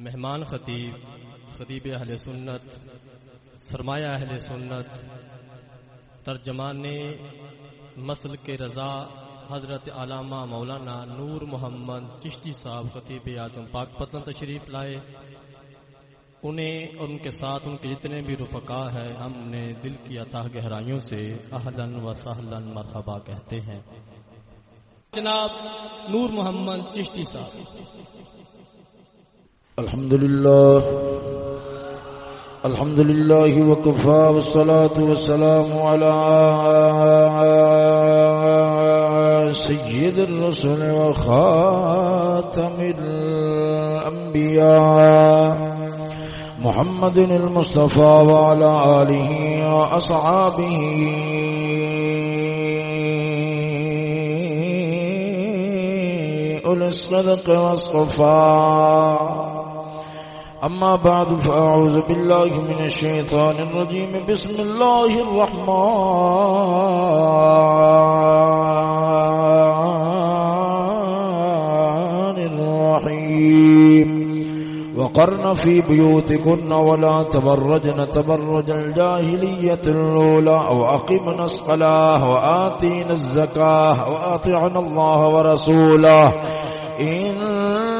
مہمان خطیب خطیب اہل سنت، سرمایہ اہل سنت، ترجمان مسل کے رضا، حضرت علامہ مولانا نور محمد چشتی صاحب، خطیب اعظم پاک پتن تشریف لائے۔ انہیں اور ان کے ساتھ ان کے جتنے بھی رفقا ہے ہم نے دل کی عطا گہرائیوں سے اہلن و سہلن مرحبا کہتے ہیں۔ جناب نور محمد چشتی صاحب الحمد لله الحمد لله وكفى والصلاة والسلام على سيد الرسل وخاتم الأنبياء محمد المصطفى وعلى آله وأصحابه. أولي الصدق والصفاء. أما بعد، فأعوذ بالله من الشيطان الرجيم. بسم الله الرحمن الرحيم. وقرن في بيوتكن ولا تبرجن تبرج الجاهلية الأولى، وأقمنا الصلاة، وآتينا الزكاة، وأطعنا الله ورسوله. إن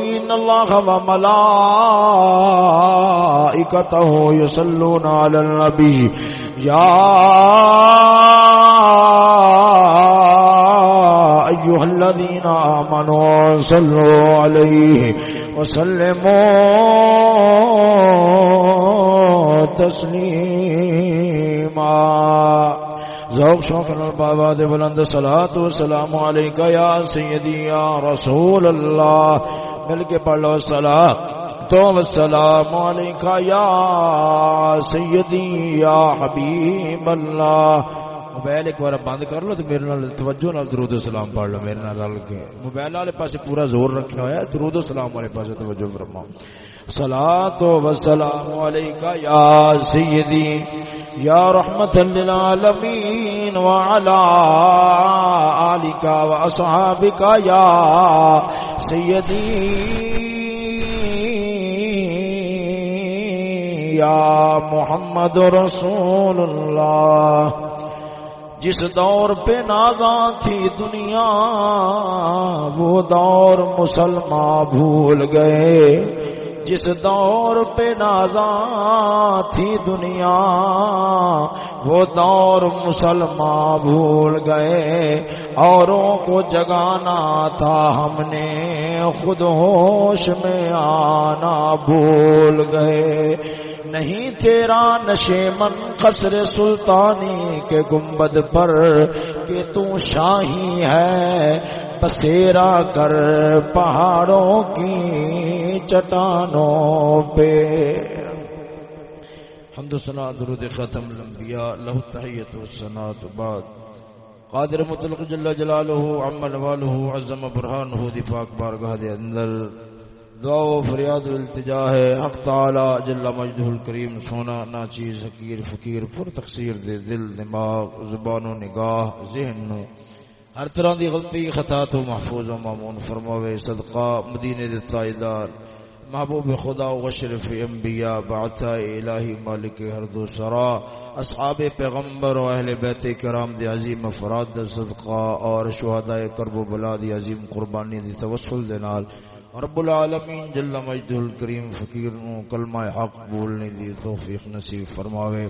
إن الله وملائكته يصلون على النبي. يا أيها الذين آمنوا صلوا عليه وسلموا تسليما. ذوق، شوق بابا دے بلند صلاۃ و سلام علیکہ یا سیدی یا رسول اللہ. مل کے پڑھ لو سلام تو السلام علیکہ یا سیدی یا حبیب اللہ۔ موبائل ایک بار بند کر لو تو میرے نال توجہ نال درود و سلام پڑھ لو، میرے نال رل کے۔ موبائل والے پاسے پورا زور رکھا ہوا ہے، درود و سلام والے پاسے توجہ فرماؤ۔ صلاۃ و سلام علیکہ یا سیدی، یا رحمت للعالمین وعلى آلك واصحابك یا سیدی۔ یا محمد رسول اللہ۔ جس دور پہ نازاں تھی دنیا، وہ دور مسلمان بھول گئے۔ جس دور پہ نازاں تھی دنیا وہ دور مسلمان بھول گئے، اوروں کو جگانا تھا ہم نے، خود ہوش میں آنا بھول گئے۔ نہیں تیرا نشے من قصر سلطانی کے گنبد پر کہ تو شاہی ہے، بسیرا کر پہاڑوں کی چٹانوں پہ۔ حمد سنا درود ختم الانبیاء لہ تحیت و ثنا سنات بعد. قادر مطلق جل جلالہ عمل والہ عظم برہانہ دی پاک بارگاہ دے اندر. دعا و فریاد و التجا ہے. حق تعالی جل مجدہ الکریم سونا ناچیز حقیر فقیر، پر تقصیر دے دل، دماغ، زبان و نگاہ، ذہن نو. ہر طرح دی غلطی، خطا تو محفوظ و معمون فرماوے، صدقہ، مدینے دے تائیدار. محبوب خدا و غشرف انبیاء بعثہ الہی مالک ہر دو سرا اصحاب پیغمبر و اہل بیت کرام دی عظیم افراد دا صدقہ اور شہداء کرب و بلا دی عظیم قربانی دی توسل دے نال۔ رب العالمین جل مجد الکریم فقیر نو کلمہ حق بولنے دی توفیق نصیب فرماوے۔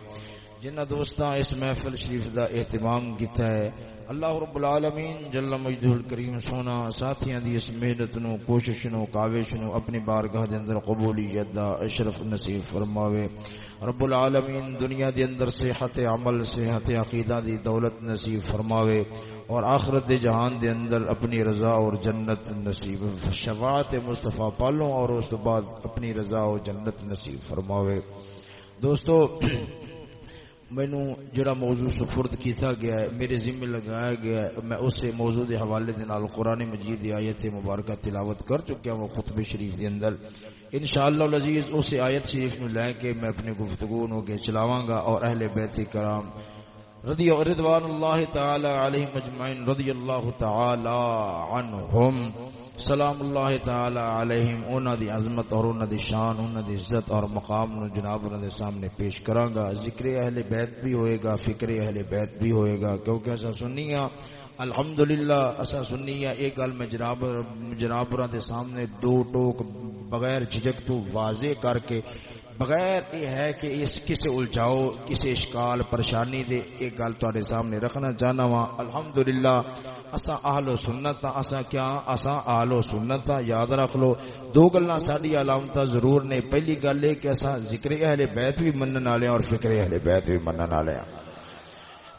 جنہ دوستاں اس محفل شریف دا اہتمام کیتا ہے، اللہ رب العالمین جل مجدہ الکریم سونا ساتھیاں دی اس محنت نو، کوشش نو، کاوش نو اپنی بارگاہ دے اندر قبولیت دا اشرف نصیب فرماوے۔ رب العالمین دنیا دے اندر صحت عمل، صحت عقیدہ دی دولت نصیب فرماوے اور آخرت دے جہان دے اندر اپنی رضا اور جنت نصیب۔ شفاعت مصطفی پالوں اور اس بعد اپنی رضا اور جنت نصیب فرماوے۔ دوستو مینو جڑا موضوع سفرد کیتا گیا ہے، میرے ذمہ لگایا گیا ہے، میں اس موضوع دے حوالے دے نال قرآن مجید دی آیت مبارکہ تلاوت کر چکا ہوں خطب شریف دے اندر۔ انشاءاللہ العزیز، اس آیت شریف نو لے کے میں اپنی گفتگو نو کے چلاواں گا اور اہل بیت کرام رضی رضوان اللہ تعالی علیہ مجمعین رضی اللہ تعالی عنہم. سلام اللہ تعالی علیہم. انہاں دی عظمت اور انہاں دی شان، انہاں دی عزت اور مقام نو جناب انہاں دے سامنے پیش کراں گا ذکر اہل بیت بھی ہوئے گا، فکر اہل بیت بھی ہوئے گا، کیونکہ ایسا سنیاں، الحمدللہ اسا سنیاں، ایک گل میں جناب جناب دے سامنے دو ٹوک بغیر جھجک تو واضح کر کے بغیر یہ ہے کہ اس کسے الجھاؤ، کسے اشکال، پریشانی دے ایک گل تواڈے سامنے رکھنا چاہنا وا الحمدللہ اسا اہل و سنت ہاں۔ اسا کیا؟ اسا اہل و سنت ہاں۔ یاد رکھ لو، دو گلاں ساڈی علامت ضرور نے۔ پہلی گل ہے کہ اسا ذکر اہل بیت بھی منن والے اور فکر اہل بیت بھی منن والے ہیں۔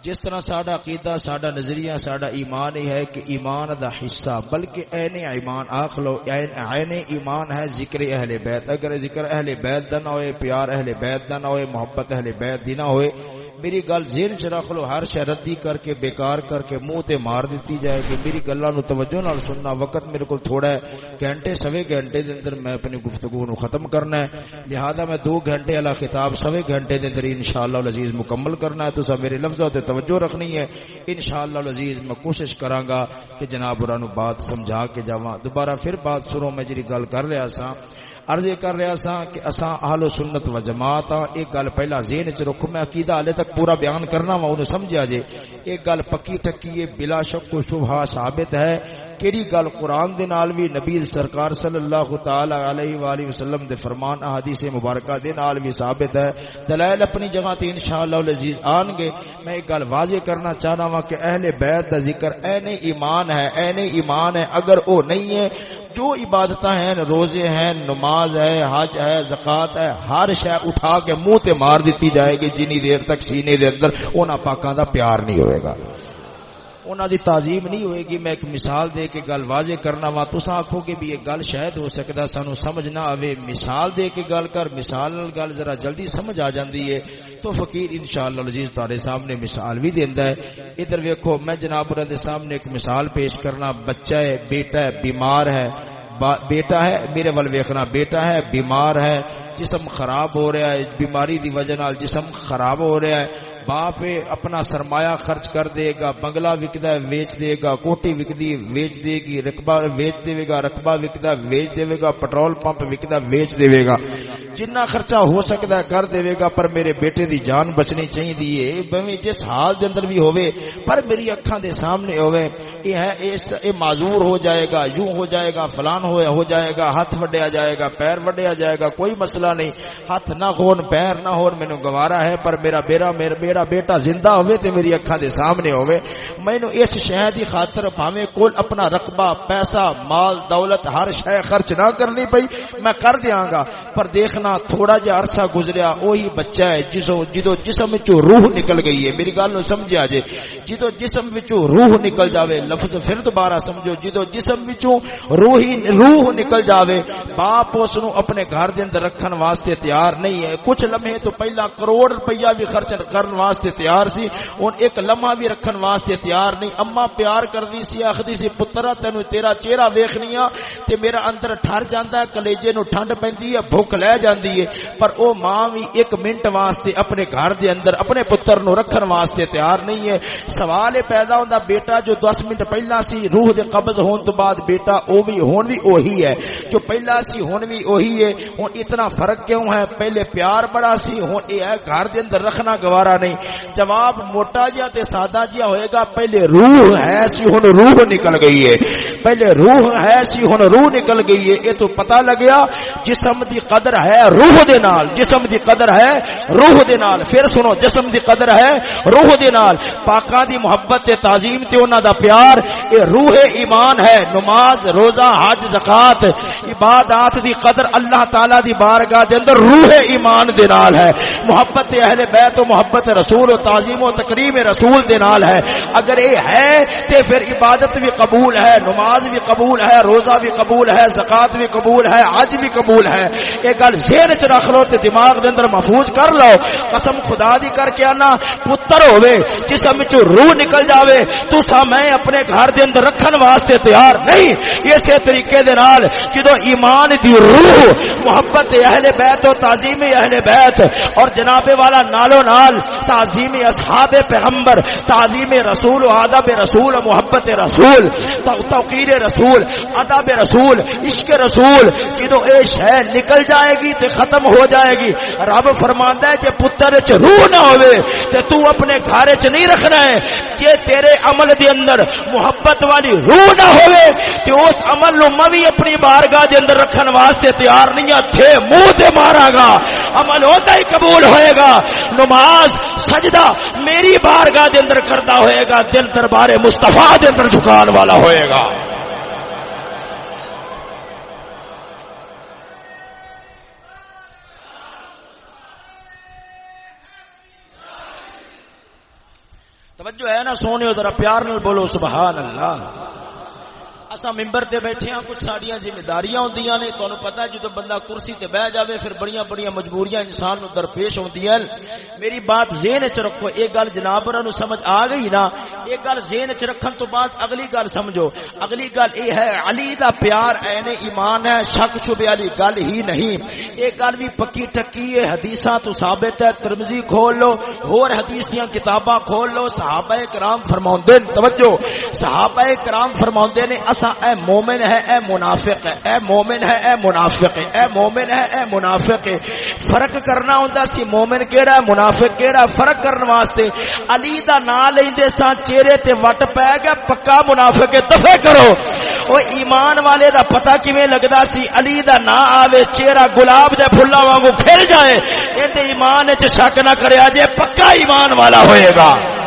جس طرح ساڈا عقیدہ، ساڈا نظریہ، ساڈا ایمان ہی ہے کہ ایمان دا حصہ، بلکہ این ایمان آخ لو این ایمان ہے ذکر اہل بیت۔ اگر ذکر اہل بیت دا نہ ہوئے، پیار اہل بیت دا نہ ہوئے، محبت اہل بیت دی نہ ہوئے، میری گل ذہن چ رکھ لو، ہر شے ردی کر کے، بیکار کر کے منہ تے مار دیتی جائے کہ میری گلاں نو توجہ نال سننا، وقت میرے کول تھوڑا ہے، گھنٹے سوے گھنٹے دے اندر میں اپنی گفتگو نو ختم کرنا ہے۔ لہذا میں دو گھنٹے والا خطاب سوے گھنٹے دے اندر انشاءاللہ العزیز مکمل کرنا ہے۔ تو سب میرے لفظوں تے توجہ رکھنی ہے۔ انشاءاللہ العزیز، میں کوشش کراں گا کہ جناب نو بات سمجھا کے جاواں۔ دوبارہ پھر بات سنو میں جڑی گل کر رہا سا عرض کر رہا سا کہ اساں اہل سنت و جماعت ہاں ایک گل پہلا ذہن وچ رکھو میں عقیدہ ہلے تک پورا بیان کرنا وا اونوں سمجھا جے۔ ایک گل پکی ٹکی ہے، بلا شک و شبہ ثابت ہے۔ کیڑی گل قرآن دے نال بھی نبی سرکار صلی اللہ تعالی علیہ والہ وسلم دے فرمان احادیث مبارکہ دے نال بھی ثابت ہے۔ دلائل اپنی جگہ تے انشاءاللہ العزیز آن گے۔ میں ایک گل واضح کرنا چاہنا وا کہ اہل بیت دا ذکر این ایمان ہے، این ایمان ہے۔ اگر او نہیں ہے، جو عبادت ہیں، روزے ہیں، نماز ہے، حج ہے زکات ہے، ہر شے اٹھا کے منہ تے مار دیتی جائے گی۔ جنی دیر تک سینے دے اندر، انہاں پاکاں دا پیار نہیں ہوئے گا۔ انہاں دی تعظیم نہیں ہوئے گی، میں ایک مثال دے کے گل واضح کرنا وا۔ تساں آکھو کہ بھی یہ گل شاید ہو سکدا، سانو سمجھ نہ آوے۔ مثال دے کے گل کر، مثال نال گل ذرا جلدی سمجھ آ جاندی ہے۔ تو فقیر انشاءاللہ العزیز تہاڈے سامنے مثال بھی دیندا ہے۔ ادھر ویکھو، میں جناب دے سامنے ایک مثال پیش کرنا۔ بچہ ہے، بیٹا ہے، بیمار ہے۔ بیٹا ہے، میرے ول ویکھنا۔ بیٹا ہے، بیمار ہے۔ جسم خراب ہو رہا ہے، بیماری دی وجہ نال جسم خراب ہو رہا ہے۔ باپ اپنا سرمایہ خرچ کر دے گا، بنگلہ وکد ویچ دے گا، کوٹی وکدی ویچ دے گی، رقبہ ویچ دے گا، رقبہ وکد ویچ دے گا، پٹرول پمپ وکد ویچ دے گا۔ جنہ خرچہ ہو سکتا ہے کر دے گا، پر میرے بیٹے دی جان بچنی چاہیے جس حال دے اندر بھی ہوئے پر میری اکھاں دے سامنے ہوئے یہ ہے اے معذور ہو جائے گا، یوں ہو جائے گا، فلان ہو ہو جائے گا، ہاتھ وڈیا جائے گا، پیر وڈیا جائے گا، کوئی مسئلہ نہیں۔ ہاتھ نہ ہون، پیر نہ ہون، مینوں گوارا ہے، پر میرا بیرا میرا میرا بیٹا زندہ ہوئے تے میری اکھاں دے سامنے ہوئے، مینوں اس شہر دی خاطر بھاویں کول اپنا رقبہ، پیسہ، مال، دولت ہر شے خرچ نہ کرنی پئی، میں کر دیاں گا، پر دیکھنا تھوڑا جہا عرصہ گزریا وہی بچہ ہے جسو جدو جسم وچوں روح نکل گئی ہے۔ میری گل نو سمجھیا جے جدو جسم وچوں روح نکل جاوے، لفظ پھر دوبارہ سمجھو جدو جسم وچوں روح روح نکل جاوے، باپ اس نو اپنے گھر دے اندر رکھن واسطے تیار نہیں ہے۔ کچھ لمحے تو پہلا کروڑ روپیہ بھی خرچ کرن واسطے تیار سی۔ ہن ایک لمحہ بھی رکھن واسطے تیار نہیں۔ اما پیار کردی سی، آخدی سی، پترا، تینو تیرا چہرہ ویکھنیا تے میرا اندر ٹھر جاندا ہے، کلیجے نو ٹھنڈ پیندی ہے، بھوک لے جاندی ہے۔ پر او ماں بھی ایک منٹ واسطے اپنے گھر دے اندر، اپنے پتر نو رکھن واسطے تیار نہیں ہے۔ سوال یہ پیدا ہوندا، بیٹا جو 10 منٹ پہلا سی روح دے قبض ہون تو بعد بیٹا او بھی ہون بھی وہی ہے۔ جو پہلا سی ہون بھی وہی ہے۔ ہن اتنا فرق کیوں ہے؟ پہلے پیار بڑا سی، ہن اے ہے گھر دے اندر رکھنا گوارا نہیں۔ جواب موٹا جیا تے سادہ جیا ہوئے گا۔ پہلے روح ہے سی، ہن روح نکل گئی ہے۔ پہلے روح ہے سی، ہن روح نکل گئی ہے۔ اے تو پتہ لگیا، جسم دی قدر ہے ہے روح دے نال۔ جسم دی قدر ہے روح دے نال۔ پھر سنو، جسم دی قدر ہے روح دے نال۔ پاکاں دی محبت تے تعظیم تے انہاں دا پیار، اے روح ایمان ہے۔ نماز، روزہ، حج، زکات، عبادات دی قدر اللہ تعالی دی بارگاہ دے اندر روح ایمان دے نال ہے۔ محبت اہل بیت و محبت رسول و تعظیم و تکریم رسول دے نال ہے۔ اگر اے ہے تے پھر عبادت بھی قبول ہے، نماز بھی قبول ہے، روزہ بھی قبول ہے، زکات بھی قبول ہے، حج بھی قبول ہے۔ یہ گل ذہن چ رکھ لو تے دماغ دے اندر محفوظ کر لو۔ قسم خدا دی کر کے آنا، پتر ہوے جسم وچ روح نکل جاوے۔ تو سا میں اپنے گھر دے اندر رکھن واسطے تیار نہیں۔ اسی طریقے دے نال جدو ایمان دی روح، محبت اہل بیت و تعظیم اہل بیت اور جناب والا نالو نال تعظیم اصحاب پیغمبر، تعظیم رسول و آداب رسول و محبت رسول توقیر رسول ادب رسول، عشق رسول جدو اے شہ نکل جائے گی تے ختم ہو جائے گی۔ رب فرماندا ہے کہ پتر چ روح نہ ہوے تے تو اپنے گھر چ نہیں رکھنا ہے۔ کہ تیرے عمل دے اندر محبت والی روح نہ ہوے تے اس عمل نو میں بھی اپنی بارگاہ دے اندر رکھن واسطے تیار نہیں ہاں تھے منہ تے ماراں گا۔ عمل ہوتا ہی قبول ہوئے گا۔ نماز سجدہ میری بارگاہ دے اندر کرتا ہوئے گا، دل دربار مصطفیٰ دے اندر جھکان والا ہوئے گا۔ توجہ ہے نا سونے ذرا پیار نال بولو، سبحان اللہ۔ اسا ممبر تے بیٹھے ہاں کچھ ساڈیاں ذمہ داریاں ہوندیاں نے تانوں پتہ جدوں بندہ کرسی تے بیٹھ جاوے، پھر بڑیاں بڑیاں مجبوریاں انسان نو درپیش ہوندیاں میری بات ذہن وچ رکھو ایک گل جناب نو سمجھ آ گئی نا؟ ایک گل ذہن وچ رکھن تو بعد اگلی گل سمجھو۔ اگلی گل اے ہے، علی دا پیار عین ایمان ہے، شک شبے والی گل ہی نہیں۔ ایک گل بھی پکی ٹکی ہے، حدیثاں تو ثابت ہے۔ ترمذی کھول لو اور حدیث دیاں کتاباں کھول لو، صحابہ کرام فرماوندے توجہ، صحابہ کرام فرماوندے نے اس اے مومن ہے، اے منافق ہے، اے مومن ہے، اے منافق ہے، اے مومن ہے، اے منافق ہے۔ فرق کرنا ہوندا سی مومن کیڑا ہے، منافق کیڑا ہے؟ فرق کرن واسطے علی دا نام لیندے سا چہرے تے وٹ پے گیا، پکا منافق ہے دفع کرو۔ او ایمان والے دا پتہ کیویں لگدا سی؟ علی دا نام آوے، چہرہ گلاب دے پھلاں وانگو کھل جائے۔ اے تے ایمان وچ شک نہ کریا جے پکا ایمان والا ہوئے گا۔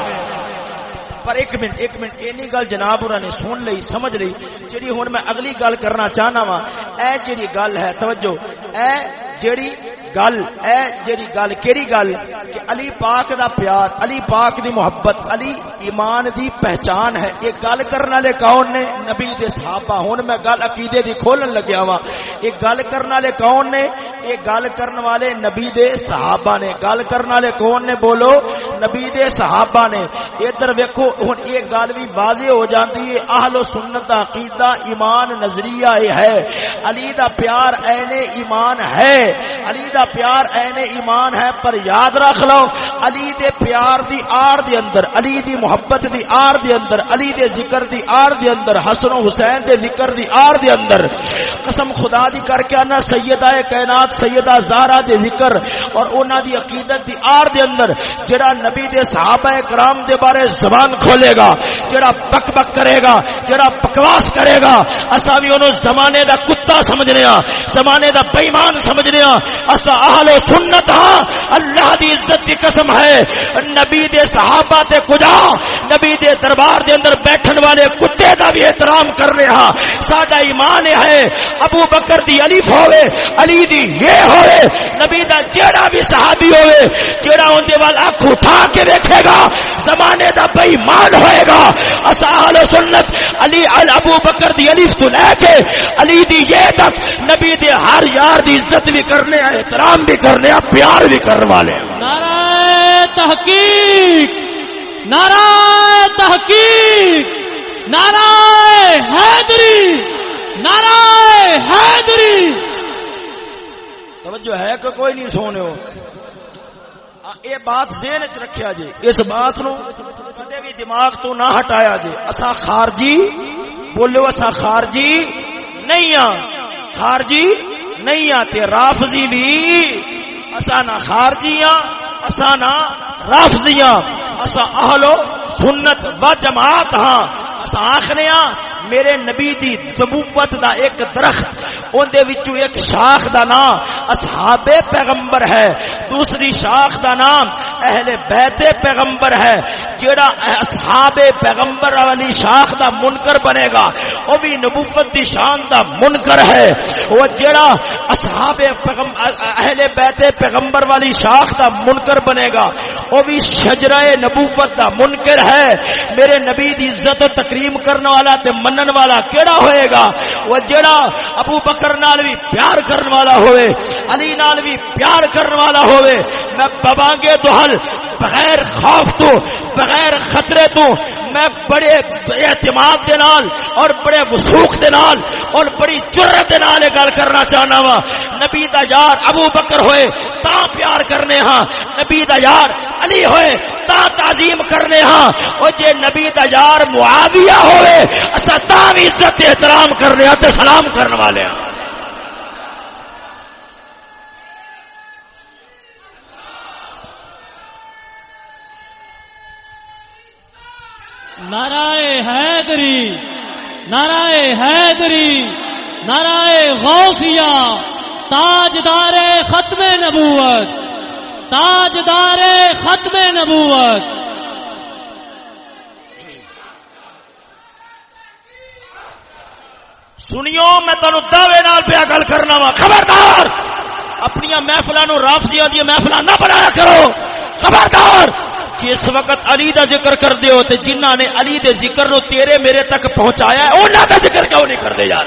پر ایک منٹ ایک منٹ، اینی گل جناب انہوں نے سن لئی سمجھ لئی جڑی ہن میں اگلی گل کرنا چاہنا وا اے جڑی گل ہے، توجہ، اے جڑی گل، اے جڑی گل، کیڑی گل؟ کہ علی پاک دا پیار، علی پاک دی محبت، علی ایمان دی پہچان ہے۔ یہ گل کرن والے کون نے؟ نبی دے صحابہ۔ ہن میں گل عقیدے دی کھولن لگیا وا یہ گل کرن والے کون نے؟ یہ گل کرن والے نبی دے صحابہ نے۔ گل کرن والے کون نے؟ بولو، نبی دے صحابہ نے۔ ادھر ویکھو ہن یہ گل بھی واضح ہو جاندی ہے، اہل و سنت، عقیدہ، ایمان، نظریہ ہے۔ علی دا پیار عین ایمان ہے۔ علی دا پیار این ایمان ہے، پر یاد رکھ لو، علی دے پیار دی آر دے اندر، علی دی محبت دی آر دے اندر، علی دے ذکر دی آر دے اندر، حسن و حسین دے ذکر دی آر دے اندر۔ قسم خدا دی کر کے انا سیدہ کائنات، سیدہ زہرا دے ذکر اور انہاں دی عقیدت دی آر دے اندر، جڑا نبی دے صحابہ کرام دے بارے زبان کھولے گا، جڑا بک بک کرے گا، جڑا بکواس کرے گا اسا بھی انہوں زمانے دا کتا سمجھنے ہاں زمانے دا بے سمجھنے ہاں اسا اہل سنت ہاں اللہ دی عزت دی قسم ہے۔ نبی دے صحابہ تے کجا، نبی دے دربار دے اندر بیٹھن والے کتے دا بھی احترام کرنے ہاں ساڈا ایمان ہے، ابو بکر دی علیف ہوئے، علی دی یہ ہوئے، نبی دا جیڑا بھی صحابی ہوئے، جیڑا ان دے وال اکھ اٹھا کے دیکھے گا زمانے دا بے ایمان ہوئے گا۔ اسا اہل سنت علی ابو بکر دی علیف تو لے کے علی دی یہ تک نبی دے ہر یار دی عزت بھی کرنے احترام بھی کرنے پیار بھی کرنے والے نعرہ تحقیق نعرہ تحقیق نعرہ حیدری نعرہ حیدری۔ توجہ ہے کہ کوئی نہیں سونے ہو؟ اے بات ذہن چ رکھیا جی اس بات نو کدے بھی دماغ تو نہ ہٹایا جے۔ اسا خارجی، بولو اسا خارجی نہیں ہاں خارجی نہیں آتے رافضی بھی اسا نہ خارجیاں اسا نہ رافضیاں اسا اہلو سنت و جماعت ہاں۔ اسا آخنے ہاں میرے نبی دی نبوت دا ایک درخت، اون دے وچوں ایک شاخ دا نام اصحاب پیغمبر ہے۔ دوسری شاخ دا نام اہل بیت پیغمبر ہے۔ جیڑا اصحاب پیغمبر والی شاخ دا منکر بنے گا، او بھی نبوت دی شان دا منکر ہے۔ وہ جیڑا اصحاب پیغمبر اہل بیت پیغمبر والی شاخ دا منکر بنے گا۔ وہ بھی شجرہ نبوت دا منکر ہے۔ میرے نبی دی عزت و تکریم کرنے والا تے منن والا کیڑا ہوئے گا؟ وہ جڑا ابو بکر نال بھی پیار کرنے والا ہوئے، علی نال بھی پیار کرنے والا ہوئے، میں ببانگے تو حل، بغیر خوف تو، بغیر خطرے تو، میں بڑے اعتماد دے نال اور بڑے وسوخ دے نال اور بڑی جرت نال گل کرنا چاہنا وا۔ نبی دا یار ابو بکر ہوئے، تا پیار کرنے ہاں۔ نبی دا یار علی ہوئے، تا تعظیم کرنے ہاں۔ او جے نبی دا یار معاویہ ہوئے، اسا تا بھی عزت احترام کرنے ہاں تے سلام کرنے والے ہاں۔ نارائ حیدری۔ نارائ حیدری نارائ غوثیہ، تاجدار ختم نبوت، تاجدار ختم نبوت۔ سنیو، میں تینوں دعوے نال پیا گل کرنا وا۔ خبردار! اپنی محفلوں رافسیا دیا محفل نہ بنایا کرو۔ خبردار! جس وقت علی دا ذکر کر دیو تے جنہ نے علی دے ذکر نو تیرے میرے تک پہنچایا ہے، انہاں دا ذکر کیوں نہیں کردے یار؟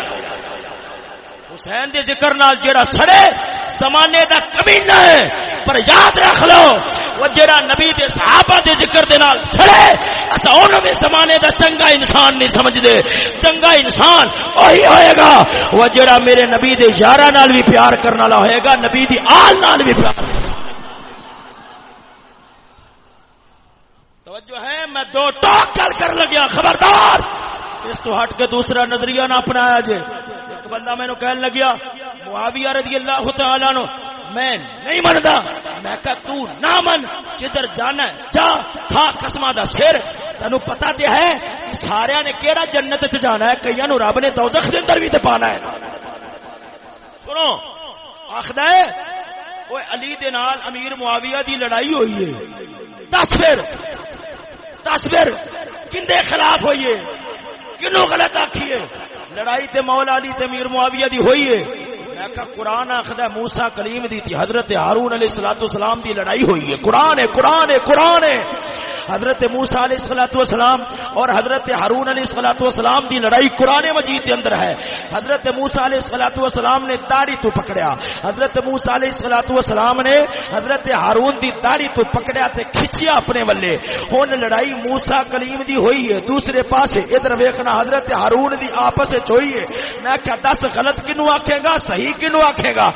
حسین دے ذکر نال جیڑا سڑے، زمانے دا کمینہ ہے، پر یاد رکھ لو، وہ جیڑا نبی دے صحابہ دے ذکر دے نال سڑے، اسا انہوں بھی زمانے دا چنگا انسان نہیں سمجھ دے چنگا انسان وہی ہوئے گا، وہ جیڑا میرے نبی دے یارہ نال بھی پیار کرنا لا ہوئے گا، نبی دی آل نال بھی پیار کرنا توجہ ہے، میں دو ٹاک کر کر لگیا، خبردار! اس تو ہٹ کے دوسرا نظریہ نہ اپنایا جے۔ ایک بندہ میں کہنے لگیا، معاویہ رضی اللہ تعالیٰ نو میں نہیں مندا میں کہا، تو نہ من، جدھر جانا ہے، جا، کھا قسمہ دا سر تینو پتہ تے ہے سارے نے کیڑا جنت چ جانا ہے، کئیاں نو رب نے دوزخ دے اندر بھی تے پانا ہے۔ سنو، آخدا ہے اوے علی دے نال امیر معاویہ دی لڑائی ہوئی ہے۔ دس پھر تصویر کندے خلاف ہوئیے۔ کنو غلط آخیے لڑائی تے مولا علی تے میر معاویہ دی ہوئی ہے۔ میں کہا قرآن آخد موسا کلیم دی تھی حضرت ہارون علیہ السلام دی لڑائی ہوئی ہے۔ قرآن ہے قرآن ہے قرآن ہے۔ حضرت موسا علیہ السلاۃ والسلام اور حضرت ہارون علیہ السلاۃ والسلام دی لڑائی قرآن مجید کے اندر ہے۔ حضرت موسا علیہ السلاۃ والسلام نے داڑھی تو پکڑیا۔ حضرت موسا علیہ السلاۃ والسلام نے حضرت ہارون دی داڑھی تو پکڑیا تے کھچیا اپنے ولے ہن لڑائی موسا کلیم دی ہوئی ہے، دوسرے پاس ادھر ویکھنا حضرت ہارون دی آپس ہوئی ہے۔ میں کیا دس، غلط کنو آکھے گا؟ صحیح کنو آکھے گا؟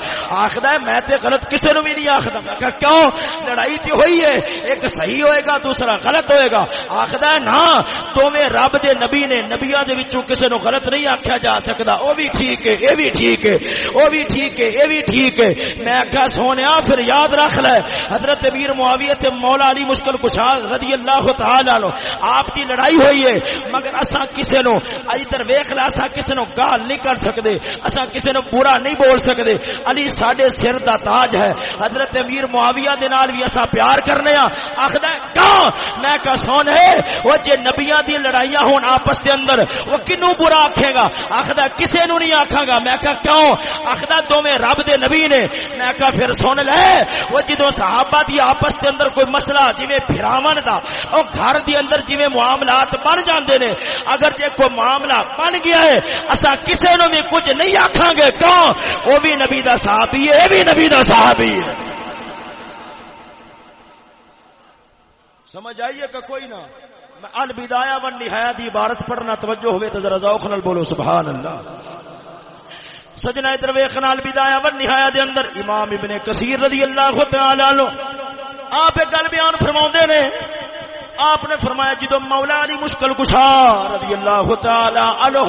آخدا ہے، میں تے غلط کسے نو بھی نہیں آخدا۔ میں کہا، کیوں؟ لڑائی تے ہوئی ہے، ایک صحیح ہوئے گا، دوسرا غلط ہوئے گا۔ آخد ہے نا تو میں رب دے نبی نے نبیا دے وچوں کسے نو غلط نہیں آکھیا جا سکدا۔ او بھی ٹھیک ہے، اے بھی ٹھیک ہے، او بھی ٹھیک ہے، اے بھی ٹھیک ہے۔ میں آکھا سونیا پھر یاد رکھ لے۔ حضرت امیر معاویہ تے مولا علی مشکل کشا رضی اللہ تعالی عنہ، آپ دی لڑائی ہوئی ہے، مگر اسا کسے نو ادھر ویکھ لے اسا کسے نو گال نہیں کر سکدے۔ اسا کسے نو برا نہیں بول سکدے۔ علی ساڈے سر دا تاج ہے۔ حضرت امیر معاویہ دے نال بھی اسا پیار کرنے آ ہاں آکھدا کہاں میں کا سون ہے، وہ جے نبیاں دی لڑائیاں ہون آپس دے اندر، وہ کنو برا آکھے گا؟ آخدا، کسے نو نہیں آکھاں گا؟ میں کہا، کیوں؟ آخدا، دوویں رب دے نبی نے۔ میں کہا، پھر سن لے، وہ جدوں صحابہ دی آپس دے اندر کوئی مسئلہ، جویں پھراون دا، او گھر دی اندر جویں معاملات بن جاندے نے، اگر جے کوئی معاملہ بن گیا ہے اسا کسے نو بھی کچھ نہیں آکھاں گے، کیوں؟ وہ بھی نبی دا صحابی ہے اے بھی نبی دا صحابی ہے۔ سمجھ آئیے کہ کوئی نہ۔ میں البدایا ون نہایا دی عبارت پڑھنا توجہ ہوئے تو ذرا ذوق نال بولو سبحان اللہ سجنا ادھر ویکھنا البدایا ون نہایا دے اندر امام ابن کثیر رضی اللہ تعالی عنہ۔ آپ ایک گل بیان فرماوندے نے۔ آپ نے فرمایا، جدو مولا علی مشکل کشا رضی اللہ تعالی عنہ،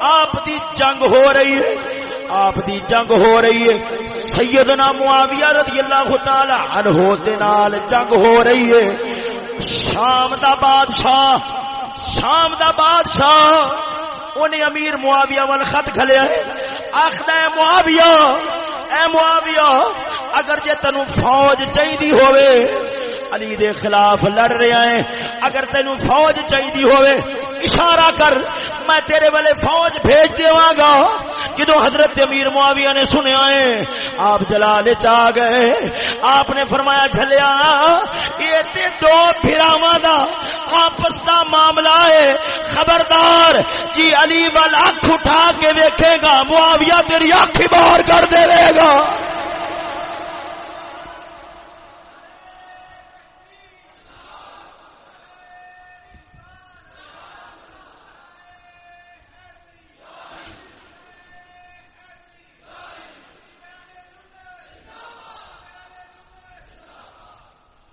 آپ دی جنگ ہو رہی ہے۔ آپ دی جنگ ہو رہی ہے۔ سیدنا معاویہ رضی اللہ تعالی عنہ دے نال جنگ ہو رہی ہے۔ شام دا بادشاہ، شام دا بادشاہ انہیں امیر معاویہ وال خط کھلیا ہے۔ آخدا ہے، معاویہ، اے معاویہ، اگر جے تنو فوج چاہیے ہوئے علی دے خلاف لڑ رہا ہے اگر تینو فوج چاہیے ہوئے اشارہ کر میں تیرے والے فوج بھیج دیواں گا۔ جدو حضرت امیر معاویہ نے سنیا ہے، آپ جلال چا گئے۔ آپ نے فرمایا، جھلیا، یہ تے دو پھراواں دا آپس دا معاملہ ہے۔ خبردار جی علی وال اکھ اٹھا کے ویکھے گا، معاویہ تیری اکھ باہر کر دے گا۔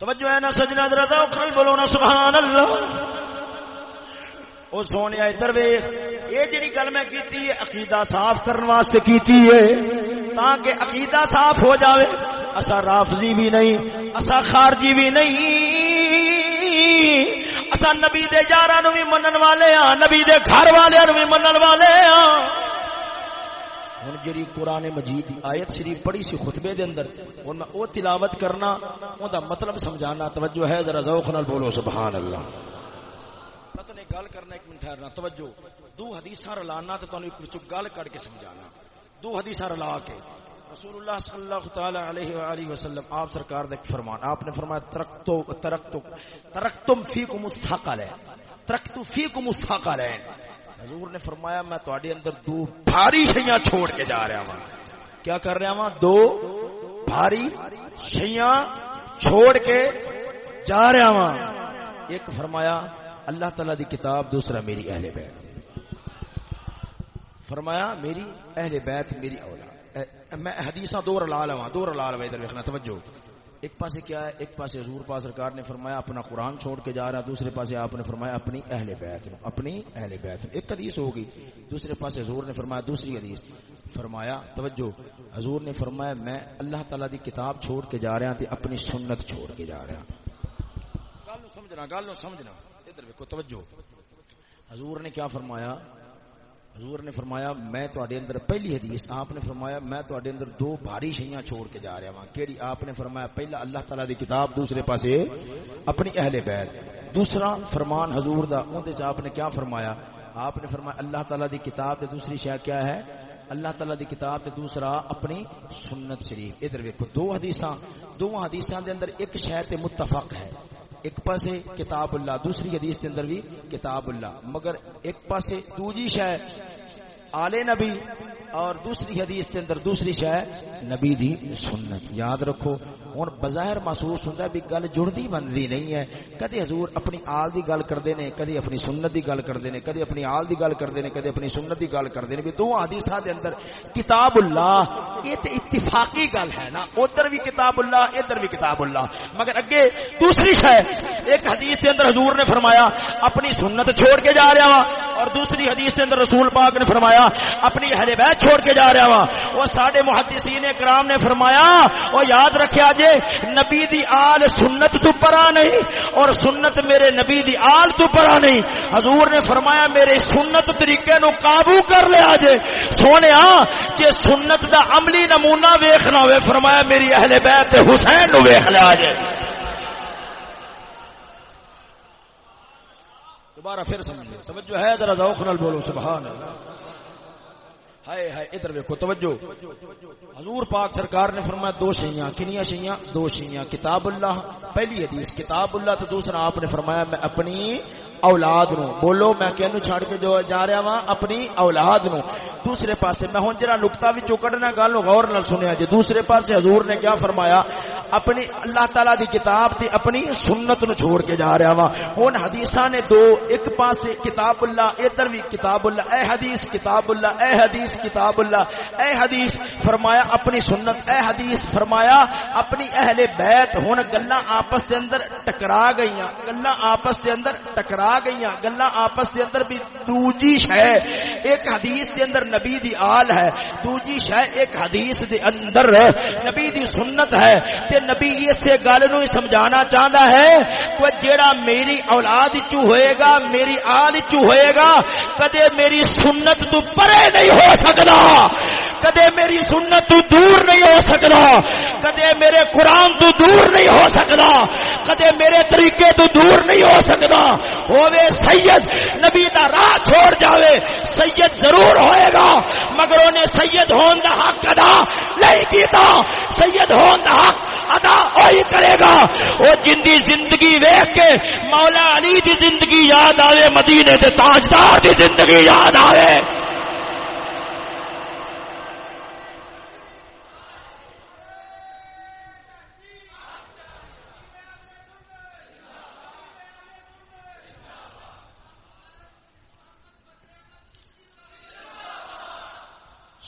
توجہ ہے نا سجنا درد اکھل بولو نا سبحان اللہ او سونے، ادھر ویخ یہ جڑی گل میں کیتی ہے، عقیدہ صاف کرنے واسطے کیتی ہے۔ تاکہ عقیدہ صاف ہو جاوے اسا رافضی بھی نہیں اسا خارجی بھی نہیں۔ اسا نبی دے یاراں نو بھی منن والے ہاں نبی دے گھر والے ہاں نو بھی منن والے ہاں۔ ہوں جی قرآن مجید دی آیت شریف پڑھی سی خطبے دے اندر ہوں میں او تلاوت کرنا او دا مطلب سمجھانا، توجہ ہے، ذرا ذوق نال بولو سبحان اللہ پتہ نہیں، گل کرنا ایک منٹ ٹھہرنا توجہ۔ دو حدیثاں رلانا تے تانوں ایک چپ گل کر کے سمجھانا۔ دو حدیثاں رلا کے۔ رسول اللہ صلی اللہ تعالی علیہ والہ وسلم، آپ سرکار دا فرمان۔ آپ نے فرمایا، ترکتو ترکتو، ترکتم فیکم الثقل ترکتو فیکم الثقل حضور نے فرمایا، میں تواڈے اندر دو بھاری شیاں چھوڑ کے جا رہا ہوں کیا کر رہا ہوں دو بھاری شیاں چھوڑ کے جا رہا ہوں ایک فرمایا، اللہ تعالی دی کتاب، دوسرا میری اہل بیت۔ فرمایا، میری اہل بیت، میری اولاد۔ میں حدیثاں دو رلا لواں، دو رلا لواں ادھر دیکھنا توجہ۔ ایک پاسے کیا ہے؟ ایک پاسے حضور پاک سرکار نے فرمایا، اپنا قرآن چھوڑ کے جا رہا، دوسرے پاسے آپ نے فرمایا، اپنی اہل بیت نو، اپنی اہل بیت نو۔ ایک حدیث ہوگی دوسرے پاسے حضور نے فرمایا، دوسری حدیث۔ فرمایا، توجہ، حضور نے فرمایا، میں اللہ تعالی دی کتاب چھوڑ کے جا رہا تے اپنی سنت چھوڑ کے جا رہا۔ گل نو سمجھنا، گل نو سمجھنا۔ ادھر دیکھو توجہ۔ حضور نے کیا فرمایا؟ حضور نے فرمایا، میں تواڈے اندر پہلی حدیث آپ نے فرمایا، میں تواڈے اندر دو بھاری شیاں چھوڑ کے جا رہا ہوں کیڑی آپ نے فرمایا، پہلا اللہ تعالی دی کتاب، دوسرے پاسے اپنی اہل بیت۔ دوسرا فرمان حضور دا، اون دے آپ نے کیا فرمایا؟ آپ نے فرمایا، اللہ تعالی دی کتاب تے دوسری شے کیا ہے؟ اللہ تعالی دی کتاب تے دوسرا اپنی سنت شریف۔ ادھر ویکھو، دو حدیثاں دو حدیثاں دے اندر ایک شے تے متفق ہے۔ ایک پاسے کتاب اللہ، دوسری حدیث کے اندر بھی کتاب اللہ، مگر ایک پاسے دوجی شے، آل نبی اور دوسری حدیث کے اندر دوسری شے نبی دی سنت۔ یاد رکھو ہوں بظاہر محسوس ہوتا ہے بھی گل جڑتی بنتی نہیں ہے۔ کدی حضور اپنی آل دی گل کرتے ہیں کدی اپنی سنت دی گل کرتے ہیں کدی اپنی آل دی گل کرتے ہیں کدی اپنی سنت دی گل کرتے ہیں دو حدیث دے اندر کتاب اللہ، یہ تو اتفاقی گل ہے نا۔ ادھر بھی کتاب اللہ، ادھر بھی کتاب اللہ۔ مگر اگے دوسری شے ایک حدیث کے اندر حضور نے فرمایا، اپنی سنت چھوڑ کے جا رہا۔ اور دوسری حدیث کے اندر رسول پاک نے فرمایا، اپنی اہل بیت چھوڑ کے جا رہا وا وہ ساڈے محدثین کرام نے فرمایا، وہ یاد رکھیا جے، نبی دی آل سنت تو پرا نہیں اور سنت میرے نبی دی آل تو پرا نہیں۔ حضور نے فرمایا، میرے سنت طریقے نو قابو کر لیا جے۔ سونے جے سنت دا عملی نمونہ ویکھنا ہوئے، فرمایا، میری اہل بیت حسین نو ویکھ لیا جے۔ دوبارہ پھر سمجھو توجہ ہے، ذرا ذوق نال بولو، سبحان اللہ۔ ہائے ہائے، ادھر ویکو توجہ۔ حضور پاک سرکار نے فرمایا، دو شیاں کنیا شیاں دو شیاں کتاب اللہ۔ پہلی حدیث، کتاب اللہ، تو دوسرا آپ نے فرمایا، میں اپنی اولاد نو۔ بولو، میں کینو چھڑ کے جو جا رہا ہاں اپنی اولاد نو۔ دوسرے پاسے، میں ہن جڑا نقطہ وچ کڈنا گل نو غور نال سنیا جی۔ دوسرے پاسے حضور نے کیا فرمایا؟ اپنی اللہ تعالی دی کتاب تے اپنی سنت نو چھوڑ کے جا رہا ہاں ہن حدیثاں نے دو، ایک پاسے کتاب اللہ، ادھر بھی کتاب اللہ۔ اے حدیث، کتاب اللہ۔ اے حدیث، کتاب اللہ۔ اے حدیث، فرمایا اپنی سنت۔ اے حدیث، فرمایا اپنی اہل بیت۔ ہن گلاں آپس دے اندر ٹکرا گئیاں۔ گلاں آپس دے اندر ٹکرا آ گئی گلا آپس دے اندر بھی دوجی شے، ایک حدیث دے اندر نبی دی آل ہے، دوجی شے ایک حدیث دے اندر نبی دی سنت ہے۔ تے نبی اس گل نو سمجھانا چاہتا ہے کہ جیڑا میری اولاد چو ہوئے گا، میری آل چو ہوئے گا، کدے میری سنت تو پرے نہیں ہو سکتا کدے میری سنت تو دور نہیں ہو سکتا کدے میرے قرآن تو دور نہیں ہو سکتا کدے میرے طریقے تو دور نہیں ہو سکتا ہوے سید، نبی دا راہ چھوڑ جاوے، سید ضرور ہوئے گا۔ مگر انہیں سید ہون دا حق ادا نہیں کیتا۔ سید ہون دا حق ادا وہی کرے گا۔ وہ جن دی زندگی ویخ کے مولا علی دی زندگی یاد آوے، مدینے دے تاجدار دی زندگی یاد آوے۔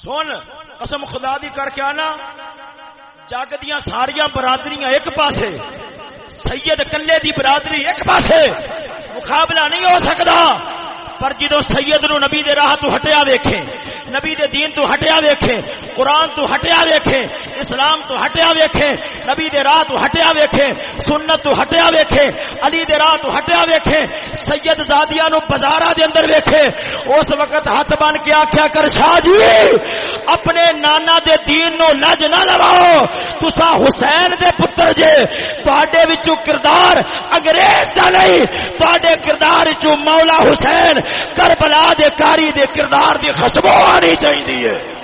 سن، قسم خدا دی کر کے آنا۔ جگ دیا ساریا برادری ایک پاسے۔ سید کلے دی برادری ایک پاسے۔ مقابلہ نہیں ہو سکتا پر جدو سید نو نبی دے راہ تو ہٹیا ویکھے نبی دے دین تو ہٹیا ویکھے، قرآن تو ہٹیا ویکھے، اسلام تو ہٹیا ویکھے، نبی دے راہ تو ہٹیا ویکھے، سنت تو ہٹیا ویکھے، علی دے راہ تو ہٹیا ویکھے، سید زادیاں نو بازاراں دے اندر ویکھے، اس وقت ہاتھ بن کے آکھیا کر، شاہ جی اپنے نانا دے دین نو لج نہ لواؤ۔ تسا حسین دے پتر جے، تواڈے وچوں کردار انگریز دا نہیں، تواڈے کردار وچوں مولا حسین، کربلا دے کاری دے کردار دی خوشبو آنی چاہیے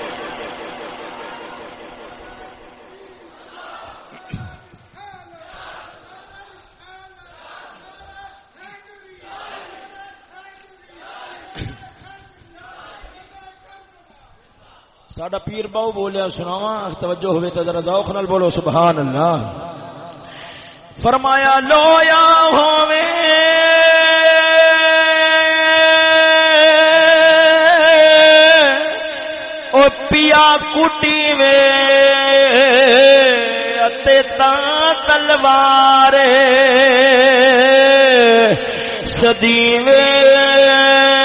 ساڈا پیر باؤ بولیا سناوا توجہ ہوئے تو ذرا ذوق نال بولو سبحان اللہ فرمایا، لویا ہوے او پیا کٹی وے اتے تا تلوار سدی وے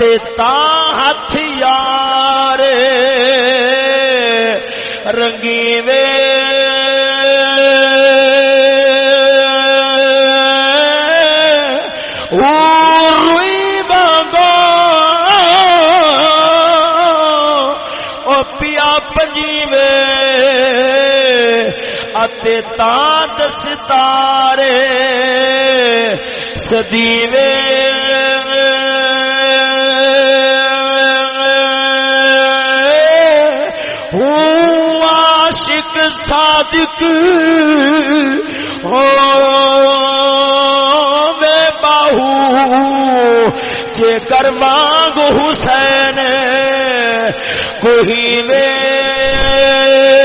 تے تا ہتھ یار رنگی وے تا دستارے سدیوے صادق ہو بے باہو جے کر مانگ حسین کوئی میں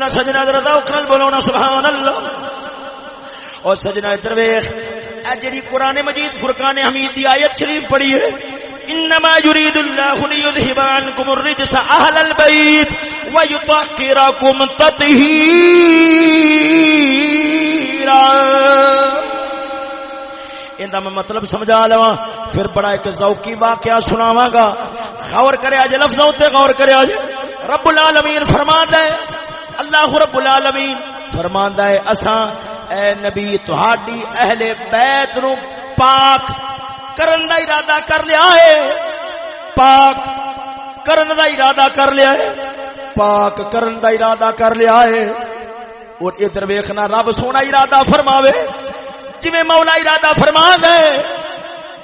نا سجنا ذرا ذوق نال بولو نا سبحان اللہ۔ اور سجنا ادھر ویکھ اے جڑی قران مجید فرقان حمید دی ایت شریف پڑھی ہے، انما يريد الله ليذهب عنكم الرجس اهل البيت ويطهركم تطهيرا ان میں مطلب سمجھا لوا پھر بڑا ایک ذوقی واقعہ سناواں گا۔ غور کرے اج لفظوں تے غور کرے اج رب العالمین فرماندا ہے اللہ رب العالمین فرماندا ہے، اساں، اے نبی، تہاڈی اہل بیت نو پاک کرن دا ارادہ کر لیا ہے۔ پاک کرن دا ارادہ کر لیا ہے۔ پاک کرن دا ارادہ کر لیا ہے۔ اور ادھر ویکھنا، رب سونا ارادہ فرماوے۔ جویں مولا ارادہ فرما دے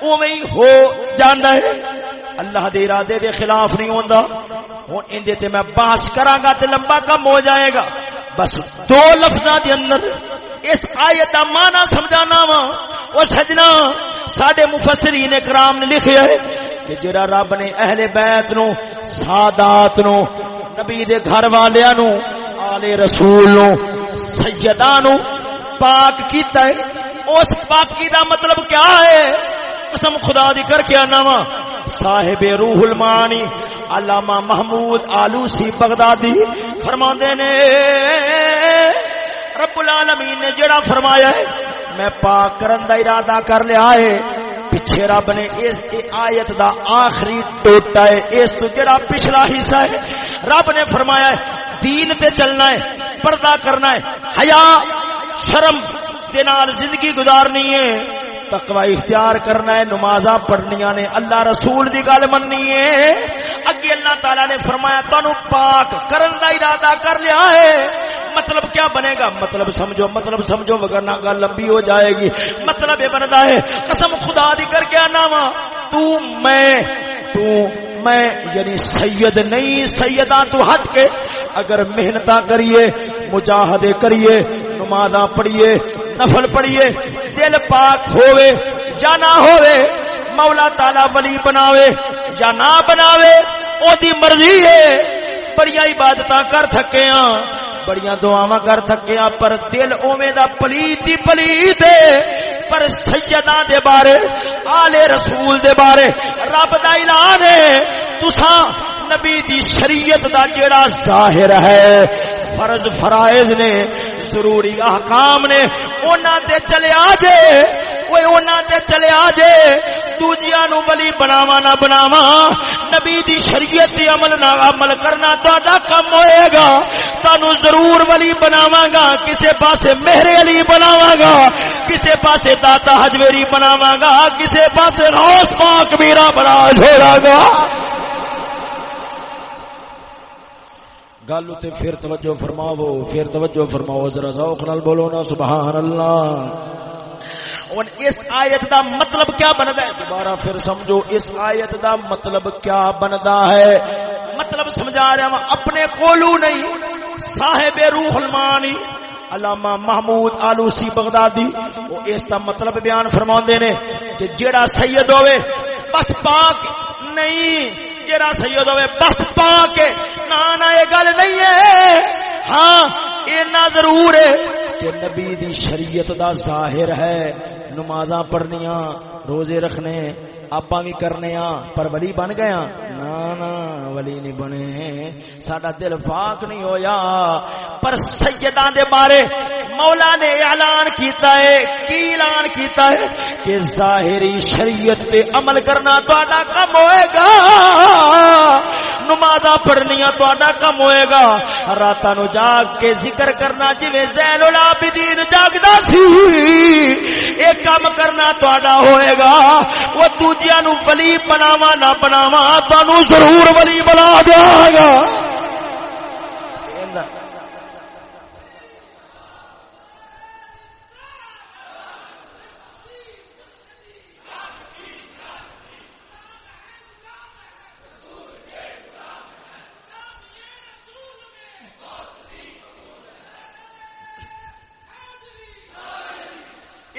اوویں ہو جاندا ہے۔ اللہ دے ارادے دے خلاف نہیں ہوندا۔ ہن اندے تے میں بحث کراں گا تے لمبا کم ہو جائے گا۔ بس دو لفظاں دے اندر اس آیت دا معنی سمجھانا وا۔ او سجنا، ساڈے مفسرین کرام نے لکھیا ہے کہ جڑا رب نے اہل بیت نو، سادات نو، نبی دے گھر والیاں نو، آل رسول نو، سیداں نو پاک کیتا ہے۔ اس پاکی دا مطلب کیا ہے؟ قسم خدا دی کر کے آنا وا۔ صاحب روح المانی علامہ محمود آلوسی بغدادی فرما نے، رب العالمین نے جڑا فرمایا ہے، میں پاک کرن دا ارادہ کر لیا ہے، پیچھے رب نے اس آیت دا آخری ٹوٹا ہے، اس تو جڑا پچھلا حصہ ہے، رب نے فرمایا ہے، دین تے چلنا ہے، پردہ کرنا ہے، حیا، شرم دے نال زندگی گزارنی ہے۔ تقوی اختیار کرنا ہے، نمازاں پڑھنیاں نے۔ اللہ رسول دی گل مننی ہے۔ اگے اللہ تعالی نے فرمایا، تانوں پاک کرن دا ارادہ کر لیا ہے۔ مطلب کیا بنے گا؟ مطلب سمجھو مطلب سمجھو وگرنہ گل لمبی ہو جائے گی۔ مطلب یہ بنتا ہے، قسم خدا دی کر کے آنا تو میں تو میں یعنی سید نہیں، سیداں تو ہٹ کے اگر محنت کریے، مجاہدے کریے، نمازاں پڑھیے، نفل پڑھیے دل پاک ہوئے یا نہ ہوئے مولا تالا ولی بناوے، یا نہ بناوے او دی مرضی ہے۔ بڑی عبادت کر تھکے ہاں بڑی دعوا کر تھکے ہاں پر دل اوے دا پلیت ہی پلیت ہے۔ پر سیداں دے بارے، آلے رسول دے بارے رب دا اعلان ہے۔ تساں نبی دی شریعت دا جیڑا ظاہر ہے، فرض فرائض نے ضروری احکام نے، اونا دے چلے آجے وہ اونا دے چلے آجے دوجیاں نو ولی بناوا نہ بناوا نبی دی شریعت دی عمل نہ عمل کرنا تہاڈا کم ہوئے گا۔ تانوں ضرور ولی بناواں گا۔ کسے پاسے مہر علی بناواں گا۔ کسے پاسے داتا حجویری بناواں گا۔ کسے پاسے غوث پاک میرا بنا چھوڑا گا۔ گل تے پھر توجہ فرماو پھر توجہ فرماو ذرا ذوق نال بولو نا سبحان اللہ اور اس آیت دا مطلب کیا بندا ہے؟ دوبارہ پھر سمجھو اس آیت دا مطلب کیا بندا ہے؟ مطلب سمجھا رہا ہوں اپنے کولو نہیں صاحب روح المانی علامہ محمود آلوسی بغدادی وہ اس دا مطلب بیان فرماوندے نے کہ جیڑا سید ہوئے بس پاک نہیں جڑا سید ہوئے، بس پا کے نہ یہ گل نہیں ہے۔ ہاں اینا ضرور ہے کہ نبی دی شریعت دا ظاہر ہے، نمازاں پڑھنیاں، روزے رکھنے آپ بھی کرنے ہاں پر ولی بن گیا نا نا ولی نہیں بنے۔ ساڈا دل پاک نہیں ہویا۔ پر سیداں دے بارے مولا نے اعلان کیتا ہے، کی اعلان کیتا ہے کہ ظاہری شریعت تے عمل کرنا تہاڈا کم ہوئے گا۔ نمازاں پڑھنیاں تہاڈا کم ہوئے گا۔ راتاں نو جاگ کے ذکر کرنا جویں زین العابدین جاگدا سی، اے کم کرنا تہاڈا ہوئے گا۔ وہ دوجیاں نو ولی بناوا نہ بناوا تانوں ضرور ولی بنا دیا گا۔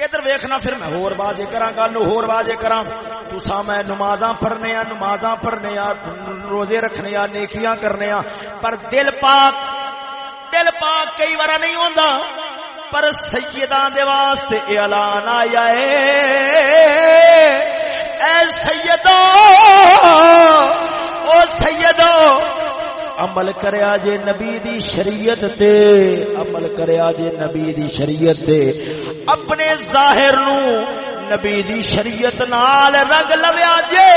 ادھر ویکھنا پھر میں ہور بازے کراں گل نو ہور بازے کراں۔ تساں میں نمازاں پڑھنے آ نمازاں پڑھنے آ روزے رکھنے آ نیکیاں کرنے آ پر دل پاک دل پاک کئی بار نہیں ہوندا۔ پر سیداں دے واسطے اعلان آیا اے اے سیدو، او سیدو عمل کریا جے نبی دی شریعت تے، عمل کریا جے نبی دی شریعت تے۔ اپنے ظاہر نو نبی دی شریعت نال رنگ لویا جے۔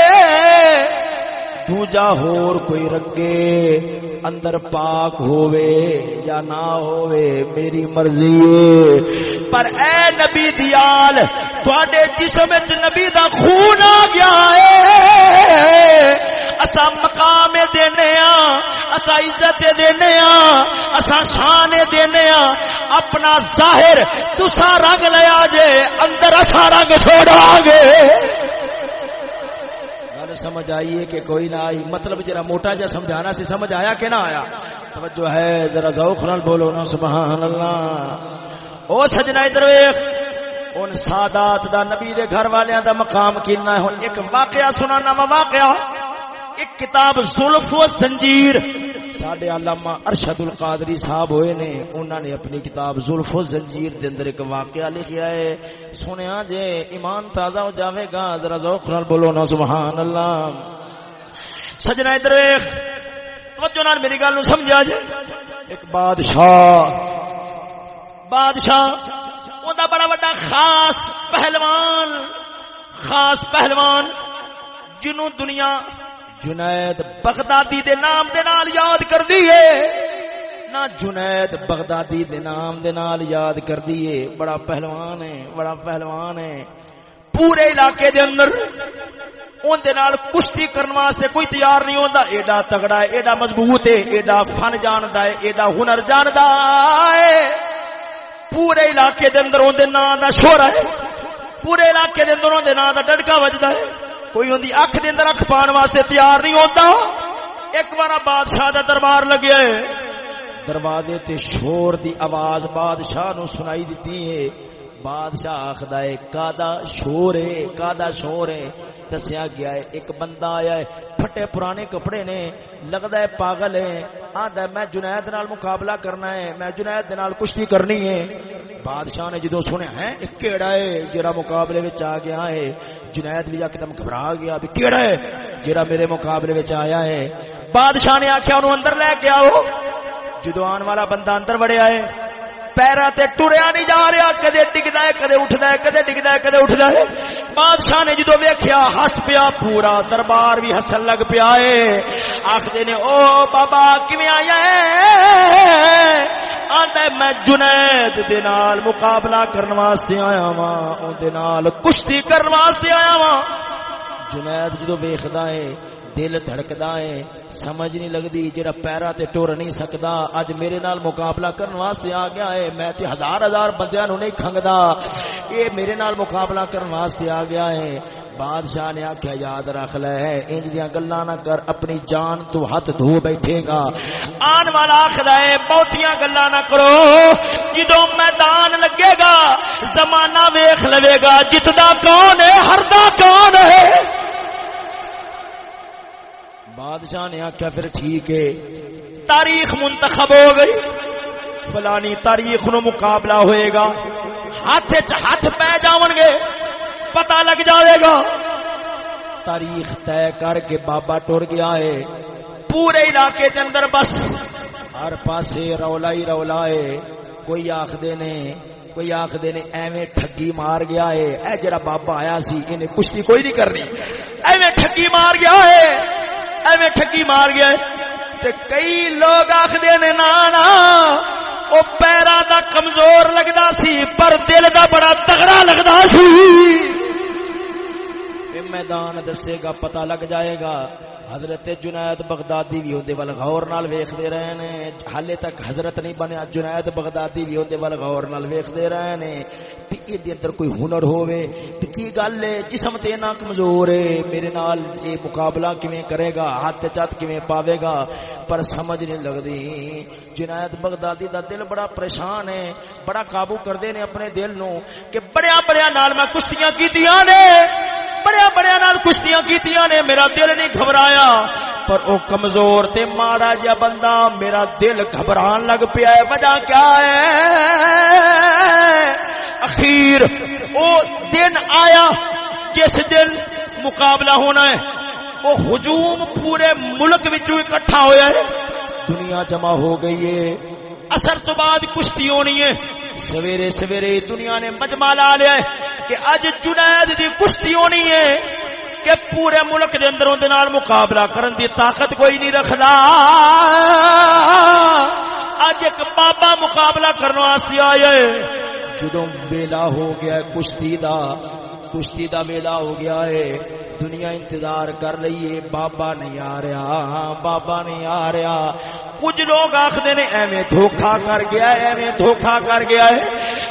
دوجا ہور کوئی رنگے، اندر پاک ہووے یا نہ ہووے، میری مرضی ہے پر اے نبی دیال، تواڈے جسم وچ نبی دا خون آ گیا ہے اسا مقام دینے ہاں اسا عزت دینے ہاں اسا شان دینے ہاں اپنا ظاہر تسا رنگ لیا جے، اندر اسا رنگ چھوڑا گے۔ سمجھ آئی ہے کہ کوئی نہ آئی۔ مطلب جرا موٹا جا سمجھانا سی، سمجھ آیا کہ نہ آیا؟ توجہ ہے، ذرا ذوق نال بولو نا، سبحان اللہ۔ او سجنا ادھر ویکھ، ان سادات دا نبی دے گھر والیاں دا مقام کینا ہے۔ ہن ایک واقعہ سنانا وا واقعہ ایک کتاب زلف و زنجیر۔ ساڈے علامہ ارشد القادری صاحب ہوئے نے، انہاں نے اپنی کتاب زلف و زنجیر دے اندر ایک واقعہ لکھیا ہے۔ سنیا جے، ایمان تازہ ہو جاوے گا، ذرا ذوق نال بولو نا، سبحان اللہ۔ سجنا ادھر ویکھ، توجہ نال میری گل نو سمجھا جے۔ ایک بادشاہ بادشاہ اوندا بڑا بڑا خاص پہلوان خاص پہلوان، جنوں دنیا جنید بغدادی دے نام دے نال یاد کر دیئے نہ جنید بغدادی دے نام دے نال یاد کر دیئے بڑا پہلوان ہے، بڑا پہلوان ہے۔ پورے علاقے دے اندر اون دے نال کشتی کرن واسطے کوئی تیار نہیں ہوندا۔ ایڈا تگڑا ہے، ایڈا مضبوط ہے، ایڈا فن جاندا ہے، ایڈا ہنر جاندا ہے۔ پورے علاقے دے اندر اون دے نام دا شہرا ہے۔ پورے علاقے دے اندر اون دے نام دا ڈڑکا وجدا ہے۔ کوئی اندی اکھ دے اندر اکھ پان واسطے تیار نہیں ہوتا، ایک بار بادشاہ دا دربار لگیا ہے۔ دروازے تے شور دی آواز بادشاہ نو سنائی دیتی ہے۔ بادشاہ آخدا ہے، کادا شور ہے، کادا شور ہے. دسیا گیا ہے، ایک بندہ آیا ہے، پھٹے پرانے کپڑے نے، لگدا ہے پاگل ہے، آندا ہے، میں جنید نال مقابلہ کرنا ہے، میں جنید دے نال کشتی کرنی ہے. بادشاہ نے جدو سنیا ہے ایک کیڑا ہے جڑا مقابلے وچ آ گیا ہے. جنید بھی یکدم گھبرا گیا، بھی کیڑا ہے جڑا میرے مقابلے وچ آیا ہے؟ بادشاہ نے آکھیا اونوں اندر لے کے آؤ. جدو آن والا بندہ اندر وڑیا ہے پیرا تے ٹریا نہیں جا رہا، کدے ڈگدا ہے، کدے اٹھدا ہے، کدے ڈگدا ہے، کدے اٹھدا ہے۔ بادشاہ نے جدو ویکھیا، ہس پیا، پورا دربار بھی ہسن لگ پیا ہے آکھدے نے، او بابا، کیویں آیا ہے؟ آندا میں جنید دے نال مقابلہ کرن واسطے آیا واں، اون دے نال کشتی کرن واسطے آیا واں۔ جنید جدو ویکھدا ہے دل دھڑکدا ہے۔ سمجھ نہیں لگدی جڑا پیرا تے ٹر نہیں سکدا۔ اج میرے نال مقابلہ کرن واسطے آ گیا ہے۔ میں تے ہزار ہزار بندیاں نو نہیں کھنگدا۔ اے میرے نال مقابلہ کرن واسطے آ گیا ہے۔ بادشاہ نے آخیا یاد رکھ لے، انج دیاں گلاں نہ کر، اپنی جان تو ہاتھ دھو بیٹھے گا۔ آن والا آخدا ہے، بہتیاں گلاں نہ کرو۔ جدوں میدان لگے گا، زمانہ ویکھ لوے گا جتنا کون ہے، ہردا کون ہے؟ بادشاہ نے آخیا پھر ٹھیک ہے۔ تاریخ منتخب ہو گئی۔ فلانی تاریخ نو مقابلہ ہوئے گا۔ ہاتھ ہاتھ پہ جاون گے۔ پتا لگ جائے گا۔ تاریخ طے کر کے بابا ٹر گیا ہے۔ پورے علاقے کے اندر بس۔ ہر پاسے رولا ہی رولا ہے۔ کوئی آخدے نے، کوئی آخدے نے ایویں ٹھگی مار گیا ہے۔ اے جڑا بابا آیا سی، انہیں کشتی کوئی نہیں کرنی۔ ایویں ٹھگی مار گیا ہے۔ ایویں ٹھکی مار گیا تے کئی لوگ آخدے نے، نا نا، او پیرا دا کمزور لگدا سی، پر دل دا بڑا تگڑا لگدا سی۔ میدان دسے گا، پتہ لگ جائے گا۔ حضرت جنید بغدادی بھی ہوندے ول غور نال ویکھدے رہے نے۔ حالے تک حضرت نہیں بنیا، جنید بغدادی بھی ہوندے ول غور نال ویکھدے رہے نے۔ پی دے اندر کوئی ہنر ہووے تے کی گل ہے؟ جسم تے نہ کمزور ہے۔ میرے نال اے مقابلہ کیویں کرے گا؟ ہاتھ چت کیویں پاوے گا؟ پر سمجھ نہیں لگدی۔ جنید بغدادی دا دل بڑا پریشان ہے، بڑا قابو کردے نے اپنے دل نو کہ بڑیا بڑیا نال میں کشتیاں کیتیاں نے۔ بڑیا بڑیا نال کشتیاں کیتیاں نے، میرا دل نہیں گھبرایا۔ پر او کمزور تے ماڑا جا بندہ میرا دل گھبران لگ پیا ہے۔ وجہ کیا ہے؟ اخیر او دن آیا جس دن مقابلہ ہونا ہے۔ وہ ہجوم پورے ملک وچوں اکٹھا ہویا ہے۔ دنیا جمع ہو گئی ہے۔ اثر تو بعد کشتی ہونی ہے۔ سویرے سویرے دنیا نے مجمع لا لیا ہے کہ اج جنید دی کشتی ہونی ہے کہ پورے ملک دے اندر اندر نال مقابلہ کرن دی طاقت کوئی نہیں رکھدا۔ اج ایک بابا مقابلہ کرنے واسطے آیا ہے۔ جدوں ویلا ہو گیا کشتی دا کشتی دا ویلا ہو گیا ہے۔ دنیا انتظار کر رہی ہے بابا نہیں آ رہا۔ بابا نہیں آ رہا۔ کچھ لوگ آخر نے ایویں دھوکھا کر گیا ہے، ایویں دھوکھا کر گیا ہے۔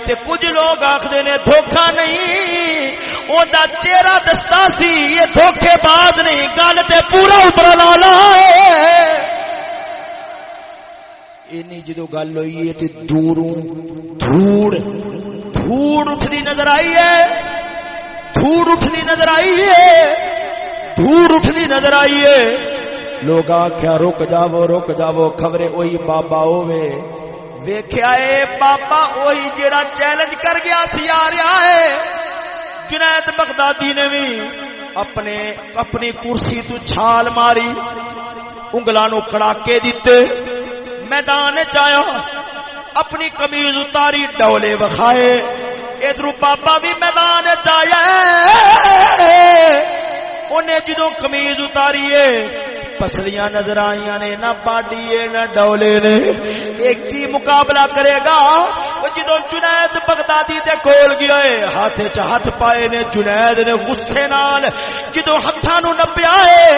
تے کچھ لوگ آخر نے دھوکھا نہیں۔ اوندا چہرہ دستا سی، یہ دھوکے باز نہیں۔ گل تے پورا اتر لالا اینی جدو گل ہوئی ہے تے دوروں دھوڑ دھوڑ اٹھنی نظر آئی ہے۔ دھوڑ اٹھنی نظر آئی ہے۔ دھوڑ اٹھنی نظر آئی ہے۔ لوگ آخیا رک جاو رک جاو خبرے وہی بابا ہوے ویخیا ہے بابا وہی جیڑا چیلنج کر گیا سی، آ رہا ہے۔ جنید بغدادی نے بھی اپنے، اپنی کرسی تو چھال ماری انگلوں نو کڑاکے دیتے میدان چایا اپنی کمیز اتاری، ڈولے بخائے ادھر بابا بھی میدان چایا انہیں جدو کمیز اتاری پسلیاں نظر آئی نے، نہ باڈی نہ ڈولے نے۔ ایک ہی مقابلہ کرے گا جدو جنید بغدادی دے کول گیا ہے ہاتھ چ ہاتھ پائے نے، جنید نے غصے نال جدو ہاتھاں نو نپیا ہے،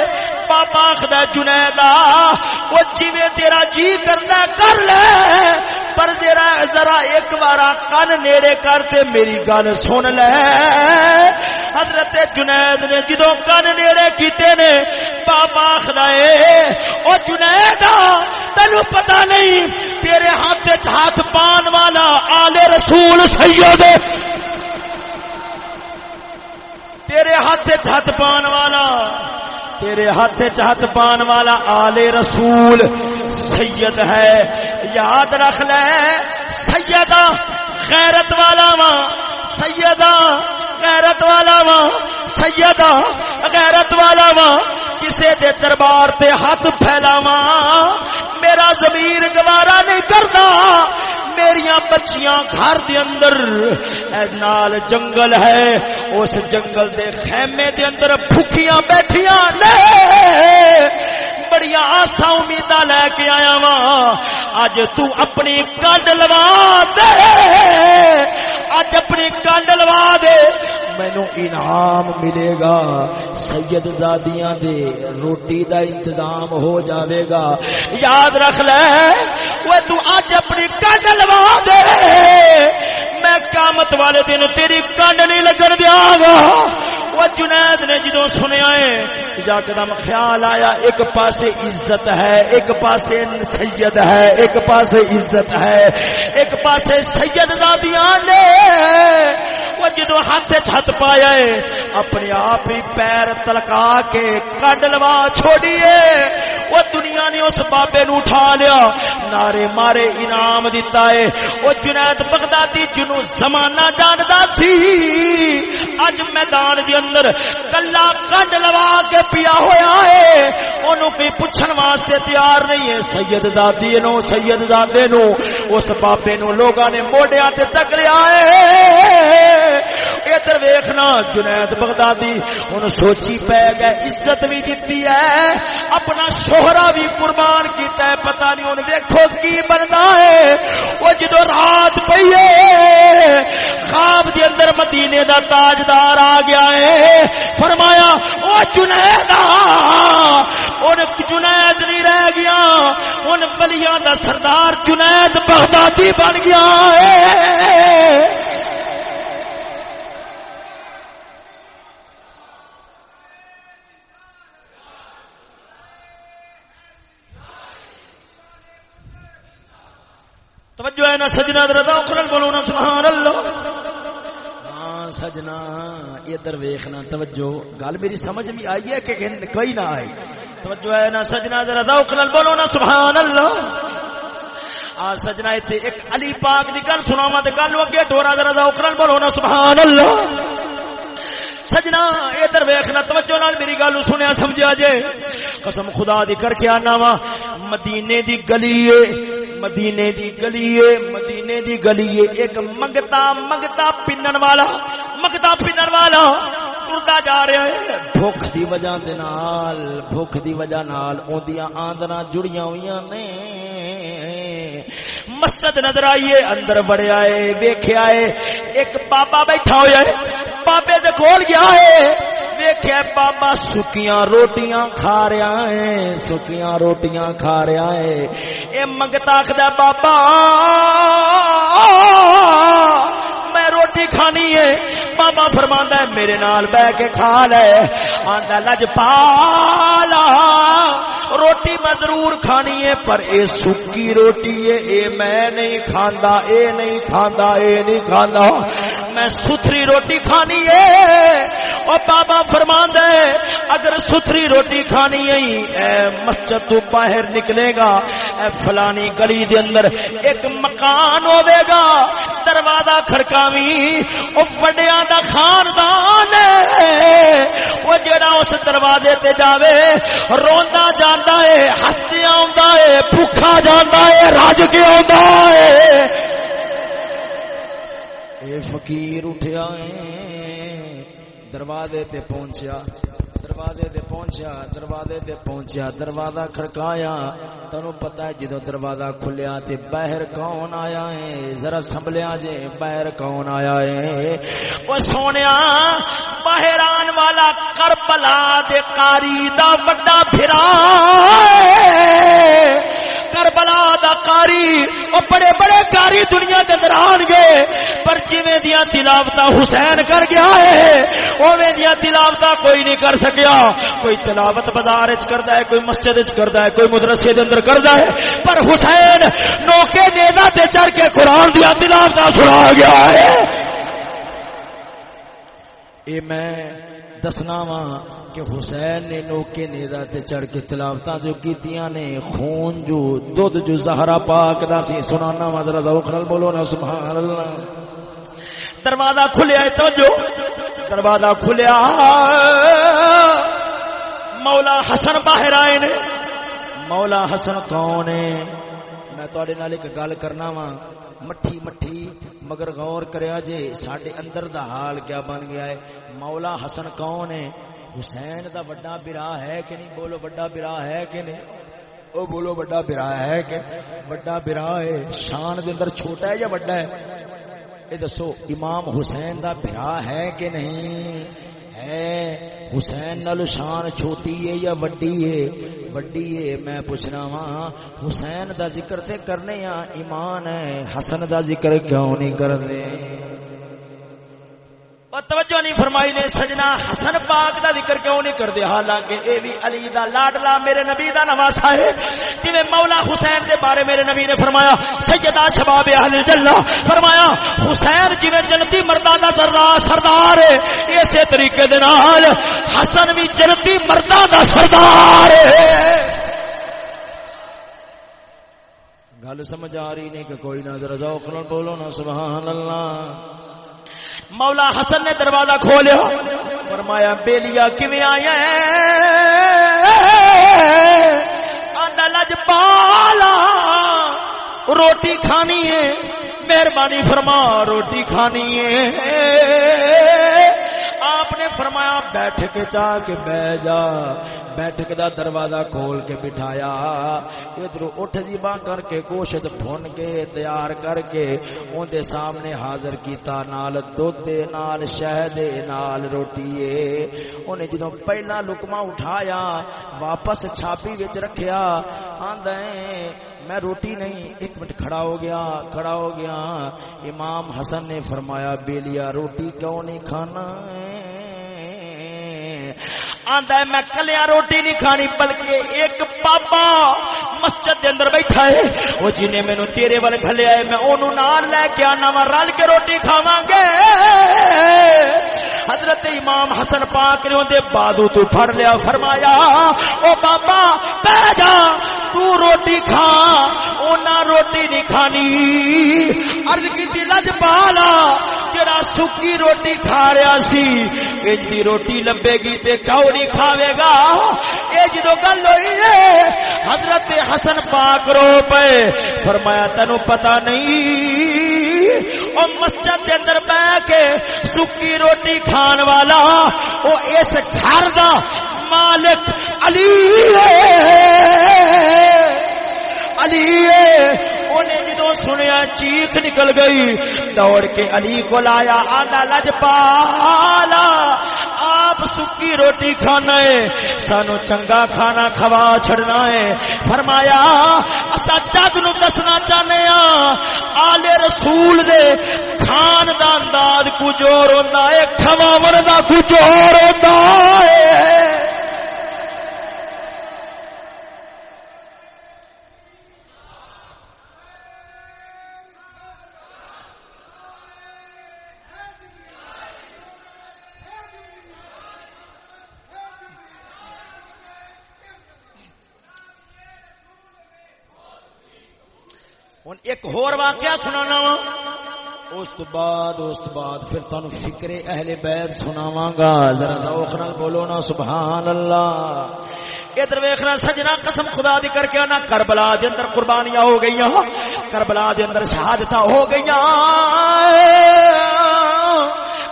بابا آخد جنیدا وہ جی تیرا جی کرنا کر لے۔ پر جرا ذرا ایک بار کن نیڑے کر تے میری گل سن لے۔ حضرت جنید نے جدو کن نیڑے کیتے نے بابا آخر او جنیدا تینو پتا نہیں، تیرے ہاتھ ہاتھ پان والا آلے رسول سید تیرے ہاتھ ہاتھ پان والا، تیرے ہاتھ ہاتھ پان والا آلے رسول سید ہے۔ یاد رکھ لے، سیدہ غیرت والا وا، سیدہ غیرت والا وا، سیدہ غیرت والا وا، کسے دے دربار پہ ہاتھ پھیلاوا میرا ضمیر گوارا نہیں کرتا میریاں بچیاں گھر دے اندر، اے نال جنگل ہے، اس جنگل دے خیمے دے اندر بھوکیاں بیٹھیاں نے بڑی آسا امید لے کے آیا وا اج تو اپنی کنڈ لوا دے اج اپنی کنڈ لوا دے۔ مینو انعام ملے گا۔ سید زادیاں دے روٹی دا انتظام ہو جاوے گا۔ یاد رکھ لے۔ وہ تو اج اپنی کنڈ لوا دے۔ میں قیامت والے دن تیری کنڈ نہیں لگن دیا گا۔ وہ جنید نے جدو سنیا ہے جا قدم خیال آیا، ایک پاسے عزت ہے، ایک پاسے سید ہے، ایک پاسے عزت ہے، ایک پاسے سید دادیاں نے وہ جدو ہاتھ چھت پایا ہے اپنے آپ ہی پیر تلکا کے کنڈ لوا چھوڑیے وہ دنیا نے اس بابے نو اٹھا لیا نارے مارے انعام دیتا ہے وہ جنید بغدادی جنو زمانہ جاندا سی اج میدان دے اندر کلا کنڈ لوا کے پیا ہویا ہے اونوں کوئی پوچھن واسطے تیار نہیں ہے سید زادی نو سید زادے نو اس بابے نو لوگاں نے موڈیاں تے چک لیا ہے ادھر ویکھنا، جنید بغدادی، ہن سوچی پے گئے، عزت بھی دتی ہے، اپنا شوہرا بھی قربان کیتا ہے، پتہ نہیں ہن ویکھو کی بندا ہے۔ او جدو رات پئی ہے، خواب دے اندر مدینے دا تاجدار آ گیا ہے۔ فرمایا، او جنید ان جنید نہیں رہ گیا ان ولیاں دا سردار جنید بغدادی بن گیا ہے۔ توجہ ہے نا سجنا دردا بولو نا سبحان اللہ ہاں، سجنا ادھر ویکھنا توجہ۔ گل میری سمجھ بھی آئی ہے کہ کوئی نہ آئی توجہ ہے نا سجنا دردا اخرل بولو نا سبحان اللہ آ سجنا ایتھے ایک علی پاک دی گل سناواں تے گل اگے ٹورا دردا اخرل بولو نا سبحان اللہ سجنا ادھر ویخنا، توجہ نال میری گل سنیا سمجھا جے۔ قسم خدا دی کر کے آنا وا، مدینے دی گلی مدینے دی گلی مدینے دی گلی ایک منگتا منگتا پنن والا، منگتا پنن والا ٹرتا جا رہا ہے۔ بھوک دی وجہ دے نال، بھوک دی وجہ نال اوندیاں آندنا جڑیاں ہویاں نے۔ مسجد نظر آئیے اندر بڑے آئے، ویکھے آئے۔ ایک بابا بیٹھا ہویا ہے، بابے دے کول گیا ہے۔ ویکھے بابا سکیاں روٹیاں کھا رہا ہے، سکیاں روٹیاں کھا رہا ہے۔ اے منگتا آخدا بابا، میں روٹی کھانی ہے۔ بابا فرما فرماندا ہے، میرے نال بہ کے کھا لے۔ آندا لجپالا روٹی میں ضرور کھانی ہے، پر اے سکی روٹی ہے، اے میں نہیں کھاندا، اے نہیں کھاندا، اے نہیں کھاندا۔ میں ستھری روٹی کھانی ہے۔ او بابا فرماندا ہے، اگر ستھری روٹی کھانی ہے، اے مسجد تو باہر نکلے گا۔ اے فلانی گلی دے اندر ایک مکان ہوے گا۔ دروازہ کھڑکاوی، او بڑیاں دا خاندان ہے۔ او جڑا اس دروازے تے جاوے، روندا جاندا ہے، ہستے آندا ہے بھوکا جاندا ہے رج کے آندا ہے۔ اے فقیر اٹھیا ہے، دروازے تے پہنچیا۔ دروازے دے پہنچیا، دروازے دے پہنچیا، دروازہ کھڑکایا۔ تنو پتا ہے جدو دروازہ کھلیا تے باہر کون آیا ہے؟ ذرا سنبھلیا جے، باہر کون آیا ہے؟ او سونیا باہر آن والا کربلا دے قاری دا بڑا بھرا کربلا دا قاری، او بڑے بڑے قاری دنیا دے اندر آن گے پر جویں دیاں تلاوتاں حسین کر گیا ہے، اوویں دیاں تلاوتاں کوئی نہیں کر سکیا۔ کوئی تلاوت بازار وچ کردا ہے، کوئی مسجد وچ کردا ہے، کوئی مدرسے دے اندر کردا ہے، پر حسین نوکے نیزا تے چڑھ کے قرآن دیاں تلاوتاں سنا گیا ہے۔ اے میں دسنا وا کہ حسین نے نوکے نیزا تے چڑھ کے تلاوتاں جو کیتیاں نے، خون جو، دودھ جو زہرا پاک دا سی، سنانا وا ذرا ذوق نال بولو نا سبحان اللہ دروازہ کھلیا ہے، توجہ۔ دروازہ کھلیا۔ مولا حسن باہر آئے نے۔ مولا حسن کون ہے؟ میں تواڈے نال ایک گل کرنا وا مٹھی مٹھی، مگر غور کریا جے ساڈے اندر دا حال کیا بن گیا ہے؟ مولا حسن کون ہے؟ حسین دا بڑا برا ہے کہ نہیں؟ بولو بڑا برا ہے کہ نہیں؟ او بولو بڑا برا ہے کہ بڑا برا ہے؟ شان دے اندر چھوٹا ہے یا بڑا ہے؟ اے دسو، امام حسین دا برا ہے کہ نہیں؟ ہے حسین نال شان چھوٹی ہے یا وڈی ہے؟ وڈی ہے، میں پوچھنا وا حسین دا ذکر تے کرنے یا ایمان ہے؟ حسن دا ذکر کیوں نہیں کرتے؟ توجہ نہیں فرمائی نے، سجنا حسن پاک دا ذکر کیوں نہیں کرتے حالانکہ اے بھی علی دا لاڈلا میرے نبی دا نواسا ہے۔ جویں مولا حسین دے بارے میرے نبی نے فرمایا، سیدہ شباب اہل جنہ فرمایا، حسین جویں جنتی مرداں دا سردار سردار ہے، اسی طریقے دے نال حسن بھی جنتی مرداں دا سردار ہے۔ گل سمجھ آ رہی نہیں کہ کوئی نہ ذرا ذوق نال بولو نا، سبحان اللہ۔ مولا حسن نے دروازہ کھولیا۔ فرمایا بیلیا کیویں آیا آندا لج پالا۔ روٹی کھانی ہے۔ مہربانی فرما، روٹی کھانی ہے۔ آپ نے فرمایا، بیٹھ کے چاہ کے بہ جا۔ بیٹھ کے دا دروازہ کھول کے بٹھایا۔ ادھر اٹھ جی باں کر کے گوشت بھون کے تیار کر کے اون دے سامنے حاضر کیتا، نال دودھ نال شہد نال روٹی اے اونے جدوں پہلا لقمہ اٹھایا، واپس چھاپی وچ رکھیا، آندا میں روٹی نہیں، ایک منٹ کھڑا ہو گیا، کھڑا ہو گیا۔ امام حسن نے فرمایا، بیلیا، روٹی کیوں نہیں کھانا؟ آندا ہے، میں کلیا روٹی نہیں کھانی، بلکہ ایک بابا مسجد دے اندر بیٹھا ہے۔ وہ جنہیں مینوں تیرے ول کھلیا ہے میں اونوں نال لے کے آنا وا، رل کے روٹی کھاواں گے حضرت امام حسن پاک نے اندے بازو تو پھڑ لیا، فرمایا، او بابا بیٹھ جا تو روٹی کھا اونا روٹی نہیں کھانی عرض کیتی لج پالا جڑا سکی روٹی کھا رہا سی انج دی روٹی لبے گی تے کاؤ نہیں کھاوے گا اے جدو گل ہوئی ہے حضرت حسن پاک رو پے فرمایا تینو پتہ نہیں او مسجد دے اندر بیٹھ کے سکی روٹی کھان والا او اس گھر دا مالک علی ہے علی انہیں جدو سنیا چیخ نکل گئی، دوڑ کے علی کو لایا آدھا لج پالا آپ سکی روٹی کھانا ہے، سانو چنگا کھانا کھوا چھڑنا ہے۔ فرمایا اسا جگ نو دسنا چاہنے ہاں۔ آلے رسول دے کھان دا انداز کچھ اور ہوتا ہے، کھواون کا کچھ اور ہوتا ہے۔ ایک ہور واقعہ سنانا وا۔ اس تو بعد، اس تو بعد پھر تہن فکر اہل بیت سناواں گا۔ ذرا ذوق نال بولو نا سبحان اللہ ادھر ویکھنا، سجنا قسم خدا دی کر کے انا کربلا دے اندر قربانیاں ہو گئیاں۔ کربلا دے اندر شہادتاں ہو گئیاں۔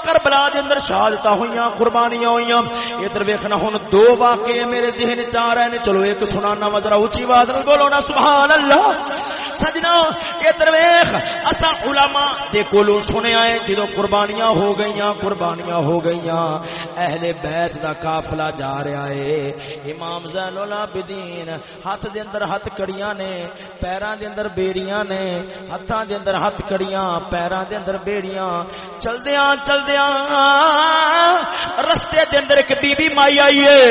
کربلا دے اندر شہادتاں ہویاں قربانیاں ہویاں ادھر ویکھنا، ہن دو واقعے میرے ذہن چ آ رہے نے چلو ایک سنانا وا، ذرا اونچی آواز بولو نا سبحان اللہ سجنا۔ ادھر ویکھ اسا علماء دے کولوں سنیا ہے جدوں قربانیاں ہو گئیاں، قربانیاں ہو گئیاں۔ اہل بیت دا قافلہ جا رہا ہے امام زین العابدین ہاتھ دے اندر ہاتھ کڑیاں نے، پیراں دے اندر بیڑیاں نے ہاتھاں دے اندر ہاتھ کڑیاں، پیراں دے اندر بیڑیاں۔ چلدیاں چلدیاں۔ رستے دے اندر ایک بی بی مائی آئی ہے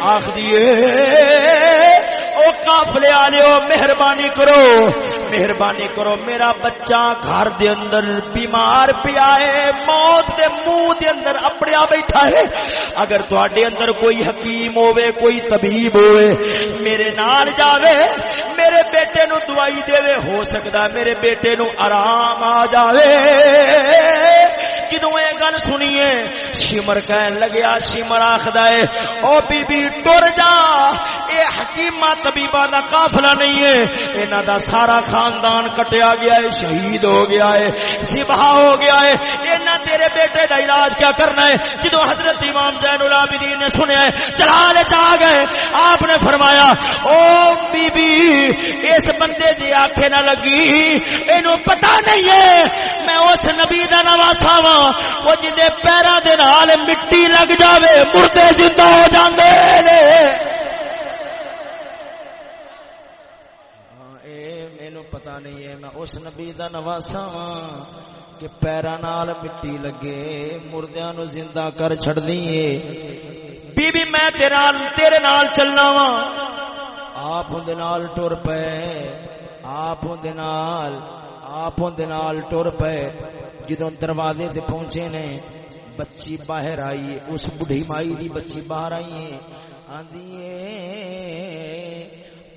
آخدی جی ہے او قافلے والےو مہربانی کرو۔ مہربانی کرو، میرا بچہ گھر دے اندر بیمار پیا ہے، موت دے منہ دے اندر اپڑیا بیٹھا ہے۔ اگر تواڈے اندر کوئی حکیم ہوے کوئی طبیب ہوے میرے نال جاوے، میرے بیٹے نو دوائی دے ہو سکدا میرے بیٹے نو آرام آ جاوے۔ جدو یہ گل سنیے؟ شمر کہن لگیا، شمر آخد ہے، او بی بی ٹر جا اے حکیمہ طبیبہ دا قافلہ نہیں ہے۔ انہاں دا سارا خاندان کٹیا گیا ہے، شہید ہو گیا ہے، ذبح ہو گیا ہے۔ انہاں تیرے بیٹے دا علاج کیا کرنا ہے؟ جدو حضرت امام زین العابدین نے سنیا ہے چلا لے چا گئے۔ آپ نے فرمایا، او بی بی اس بندے دی آنکھیں نہ لگی۔ اینو پتہ نہیں ہے، میں اس نبی دا نواسا وا وہ جدے پیروں دے نال مٹی لگ جاوے، مردے زندہ ہو جاندے نے۔ مینو پتا نہیں ہے، میں اس نبی دا نواسا کہ پیرا نال مٹی لگے، مردیاں نو زندہ کر چھڑ دیے بی بی میں تیرے تیرے نال چلنا وا آپ دے نال ٹر پے، آپ دے نال، آپ دے نال ٹر پے۔ جدوں دروازے تے پہنچے نے، بچی باہر آئی ہے اس بڑھی مائی دی بچی باہر آئی ہے۔ آندی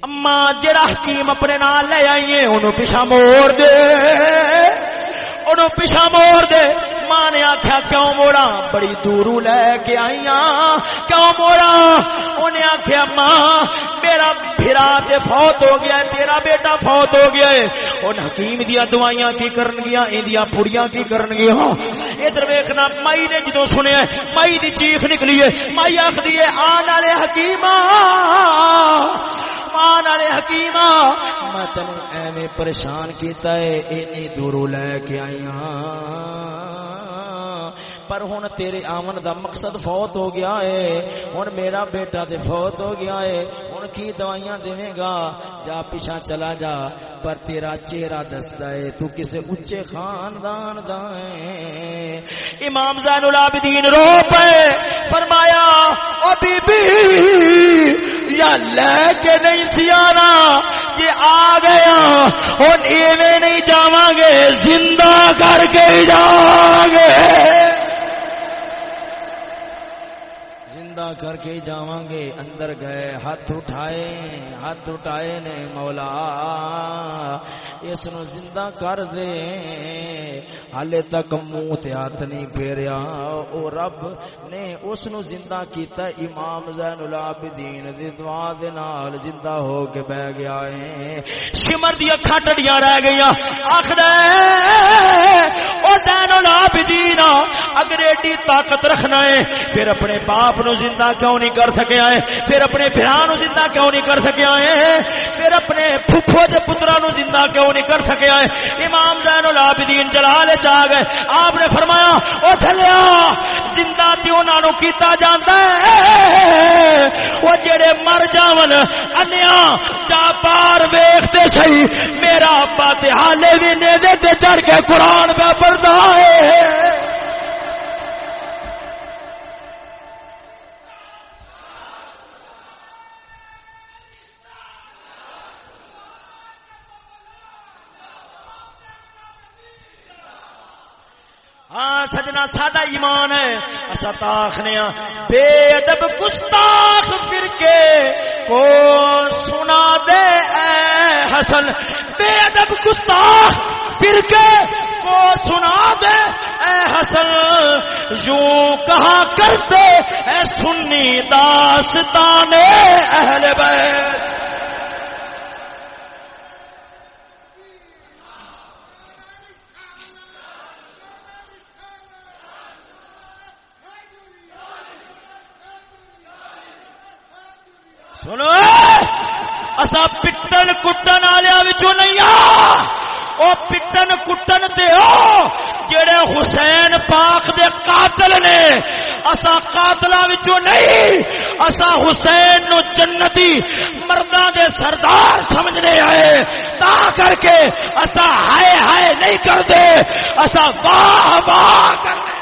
اما جڑا حکیم اپنے نال لے آئیے، انہوں پیچھا موڑ دے۔ انہوں پیچھا موڑ دے۔ ماں نے آخیا کیوں موڑا؟ بڑی دورو لے کے آئی کیوں موڑا؟ انہیں آخیا ماں، میرا پھرا تے فوت ہو گیا ہے، تیرا بیٹا فوت ہو گیا ہے۔ ان حکیم دیا دوائیاں کی کرن گیا اندیا پڑیاں کی کرن گیا ادھر ویکھنا، مائی نے جدو سنیا مائی دی چیخ نکلی ہے۔ مائی آخری ہے آن والے حکیم مان والے حکیم میں تین ایویں پریشان کیتا ہے اینی دورو لے کے آئی پر ہن تیرے آمن دا مقصد فوت ہو گیا ہے۔ ہن میرا بیٹا تے فوت ہو گیا ہے۔ ہن کی دوائیاں دیویں گا؟ جا پیچھا چلا جا۔ پر تیرا چہرہ دسدا ہے۔ تو کسے اونچے خاندان دا ہے۔ امام زین العابدین رو پے۔ فرمایا، او بی بی یا لے کے نہیں سیانا جی آ گیا، ہن ایویں گے زندہ کر کے جاواں گے۔ زندہ کر کے جاواں گے، اندر گئے، ہاتھ اٹھائے ہاتھ اٹھائے نے مولا۔ اس نو زندہ کر دے۔ حالے تک منہ تے ہاتھ نہیں پھیریا۔ او رب نے اس نو زندہ کیتا، امام زین العابدین دی دعا دے نال زندہ ہو کے بہ گیا ہے۔ شمر دی اکھاں ٹڈیاں رہ گئیاں۔ آکھدا او زین العابدین، اگر ایڈی طاقت رکھنا ہے، پھر اپنے باپ نو زندہ زندہ کیوں نہیں کر سکیا ہے پھر اپنے بھرا نو زندہ کیوں نہیں کر سکیا ہے پھر اپنے پھپھو دے پترا نو زندہ کیوں نہیں کر سکیا ہے امام زین العابدین جلال چاہ گئے۔ آپ نے فرمایا، او چلیا زندہ تے انہاں نو کیتا جاندا ہے۔ او جڑے مر جاون انیا چا پار ویکھتے سہی میرا ابا تے حالے وی نیدے تے چڑھ کے قرآن پہ پڑھدا ہے۔ ہاں سجنا ساڈا ایمان ہے۔ اسا تاخنے ہاں، بے ادب گستاخ پھر کے کو سنا دے اے حسن۔ بے ادب گستاخ پھر کے کو سنا دے اے حسن۔ یوں کہاں کرتے اے سنی داستان اہل بیت۔ سنو اصا پٹن کٹن والوں نہیں آ پٹن کٹن تے ہو جڑے حسین پاک دے قاتل نے اسا قاتلاں وچوں نہیں اسا حسین نو جنتی مرداں دے سردار سمجھنے آئے تا کر کے اسا ہائے ہائے نہیں کردے اسا واہ واہ کرنے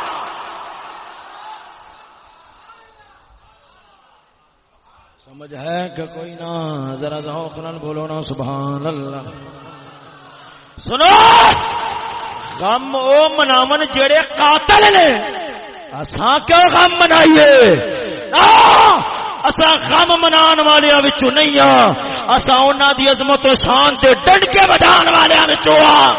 سمجھ ہے کہ کوئی نہ، ذرا ذوق نال بولو نا سبحان اللہ سنو! غم او مناون جڑے قاتل نے۔ اساں کیوں غم منائیے؟ اساں غم منان والےاں وچوں نہیں ہاں۔ اساں انہاں دی عظمت و شان تے ڈنڈ کے بجان والےاں وچوں ہاں۔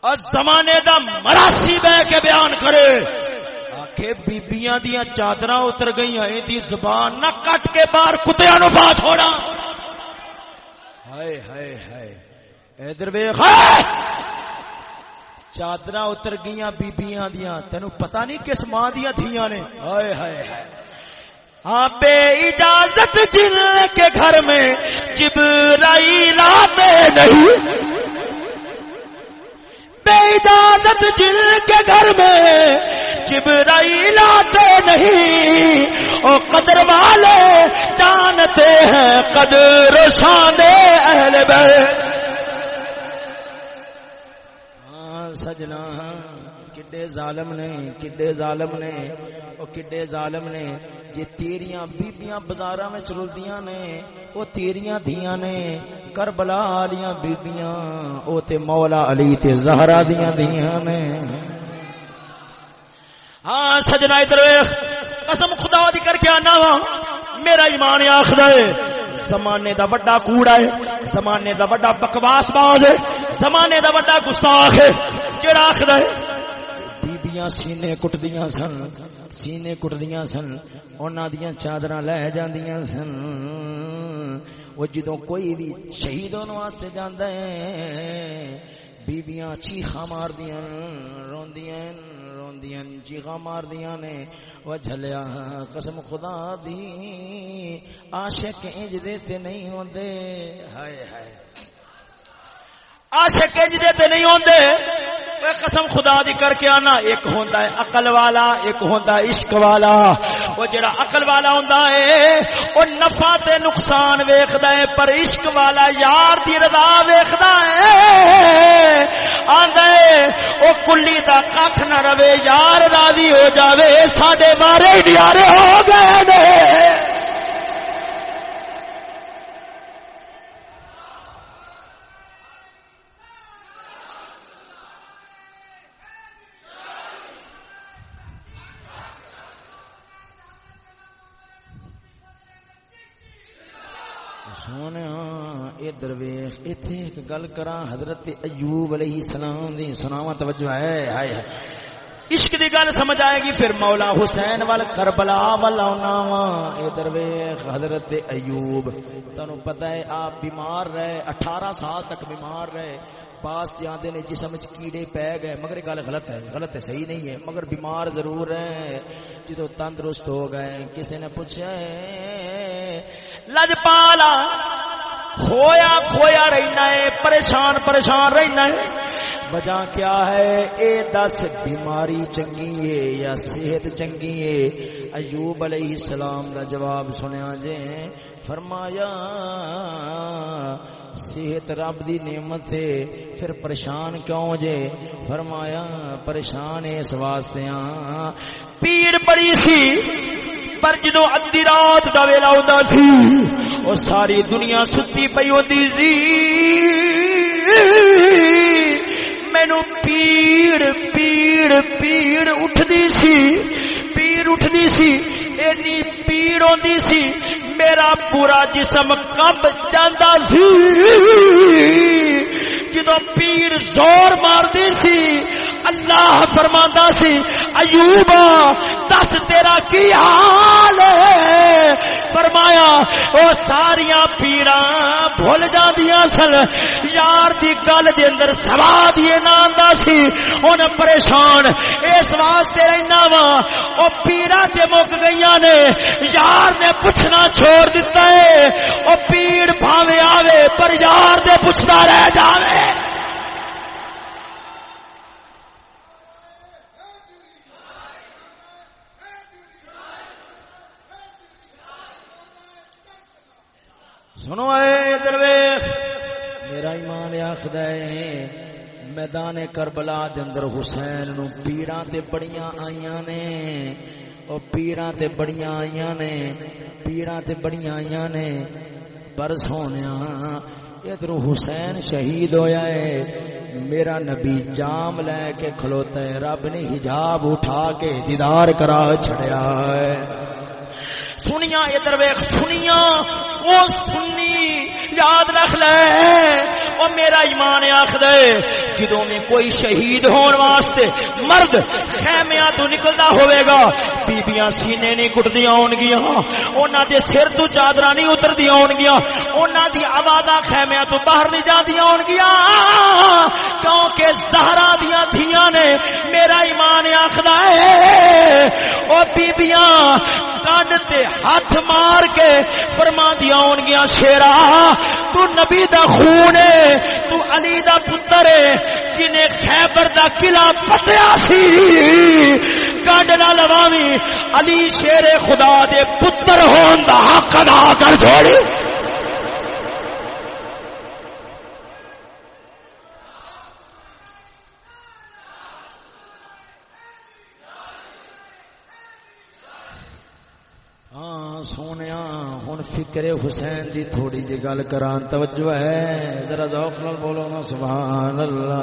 اور زمانے دا مراسی بہ کے بیان کرے۔ کہ بیبیاں دیا چادر اتر گئی دی زبان، نہ کٹ کے باہر کتیا نو پا چھوڑا ہائے ہائے ہائے۔ ادھر ویخ چادر اتر گئی بیبیاں دیا۔ تینو پتہ نہیں کس ماں دیا دیا نے۔ ہائے ہائے ہائے۔ ہاں بے اجازت جن کے گھر میں جبرائیل آتے نہیں۔ بے اجازت جن کے گھر میں جبرائیل آتے نہیں، او قدر والے جانتے ہیں قدر شان اہل بیت۔ ہاں سجنا۔ کڈے ظالم نے، کڈے ظالم نے، او کڈے ظالم نے جے تیریاں بیبیاں بازاراں وچ رلدیاں نے، او تیریاں دھیاں نے، کربلا والیاں بیبیاں، او تے مولا علی تے زہرا دیاں دھیاں نے۔ ہاں سجنا ادھر قسم خدا دی کر کے آنا وا، میرا ایمان آخر ہے۔ زمانے دا وڈا کوڑا ہے، زمانے دا وڈا بکواس باز ہے، زمانے دا وڈا گستاخ ہے، جڑا آخر ہے بیبیاں سینے کٹدیاں سن سینے کٹدیاں سن انہاں دیاں چادراں لے جاندیاں سن وہ جدوں کوئی بھی شہید ہونے واسطے جاندا ہے بیبیاں چیخا مار دیاں روندیاں روندیاں چیخا مار دیاں نے وہ جھلیا قسم خدا دی عاشق انج دے تے نہیں ہوندے ہائے ہائے عاشق انج دے تے نہیں ہوندے۔ اے قسم خدا دی کر کے آنا، ایک ہوندا ہے عقل والا، ایک ہوندا ہے عشق والا۔ وہ جڑا عقل والا ہوندا ہے او نفع تے نقصان ویکھدا ہے، پر عشق والا یار دی رضا ویکھدا ہے۔ آندا ہے او کلی دا ککھ نہ رہے، یار راضی ہو جاوے، ساڈے مارے نیارے ہو گئے نے۔ سونے ادھر ویخ اتنے ایک گل کرا حضرت ایوب علیہ السلام دی سناوا توجہ ہے، ہائے ہائے۔ عشق دی گل سمجھ آئے گی، پھر مولا حسین وال کربلا وال آنا ادھر ویخ حضرت ایوب تنو پتہ ہے، آپ بیمار رہے، اٹھارہ سال تک بیمار رہے۔ پاس جاندے جی نے جسم چ کیڑے پے گئے، مگر گل غلط ہے غلط ہے، صحیح نہیں ہے۔ مگر بیمار ضرور ہے جدو تندرست ہو گئے کسی نے پوچھا لجپالا کھویا کھویا رہنا ہے پریشان پریشان رہنا ہے وجہ کیا ہے اے دس بیماری چنگی ہے یا صحت چنگی ہے ایوب علیہ السلام دا جواب سنیا جے فرمایا صحت رب دی نعمت ہے پھر پریشان کیوں جے فرمایا پریشان اس واسطے ہاں پیڑ بڑی سی پر جدو ادی رات دا ویلا ہوندا سی، او ساری دنیا ستی پئی ہوندی سی۔ مینو پیڑ پیڑ پیڑ اٹھدی سی پیڑ اٹھدی سی، اینی پیڑ ہوندی سی۔ میرا پورا جسم کب جاندا سی۔ جدو پیڑ زور ماردی سی اللہ فرماندا سی، ایوبا، دس تیرا کی حال ہے؟ فرمایا، او ساریاں پیڑا بھول جاندیاں سن۔ یار دی گل دے اندر سواد یہ نہ آندا سی۔ ہن پریشان، اس واسطے رہنا وا۔ او پیڑا تے مک گئیاں نے۔ یار نے پوچھنا چھوڑ دیتا ہے۔ او پیڑ بھاوے آوے، پر یار دے پوچھدا رہ جاوے۔ سنو اے درویش، میرا ایمان آخد میدان کربلا دے اندر حسین نو پیڑاں تے بڑیاں آئیاں نے۔ او پیڑاں تے بڑیاں آئیاں نے پیڑاں تے بڑیاں آئیاں نے۔ پر سونیا، ادھر حسین شہید ہویا ہے، میرا نبی جام لے کے کھلوتا ہے، رب نے حجاب اٹھا کے دیدار کرا چھڑیا ہے۔ سنیا ادھر ویخ سنیا۔ وہ سنی یاد رکھ لے۔ وہ میرا ایمان آخ دے۔ جدو میں کوئی شہید ہون واسطے مرد خیمیاں تو نکلدا ہوئے گا۔ بیبیاں سینے نہیں کٹدیاں ہون گیاں۔ انہاں دے سر تو چادراں نہیں اتردیاں ہون گیاں۔ انہاں دی آوازاں خیمیاں تو باہر نہیں جاندیاں ہون گیاں۔ کیونکہ زہرا دیاں دھیاں نے میرا ایمان آخدا ہے۔ او بیبیاں کان تے ہاتھ مار کے فرما دیا ہون گیا شیرا، تو نبی دا خون ہے، تو علی دا پتر ہے جنہیں خیبر دا قلعہ پتیا سی کڈ نہ لواوی علی شیر خدا دے پتر ہون دا حق ادا کر چھوڑی ہاں سونے ہوں فکر حسین دی تھوڑی جی گل کران توجہ ہے ذرا ذوق نال بولو نا سبحان اللہ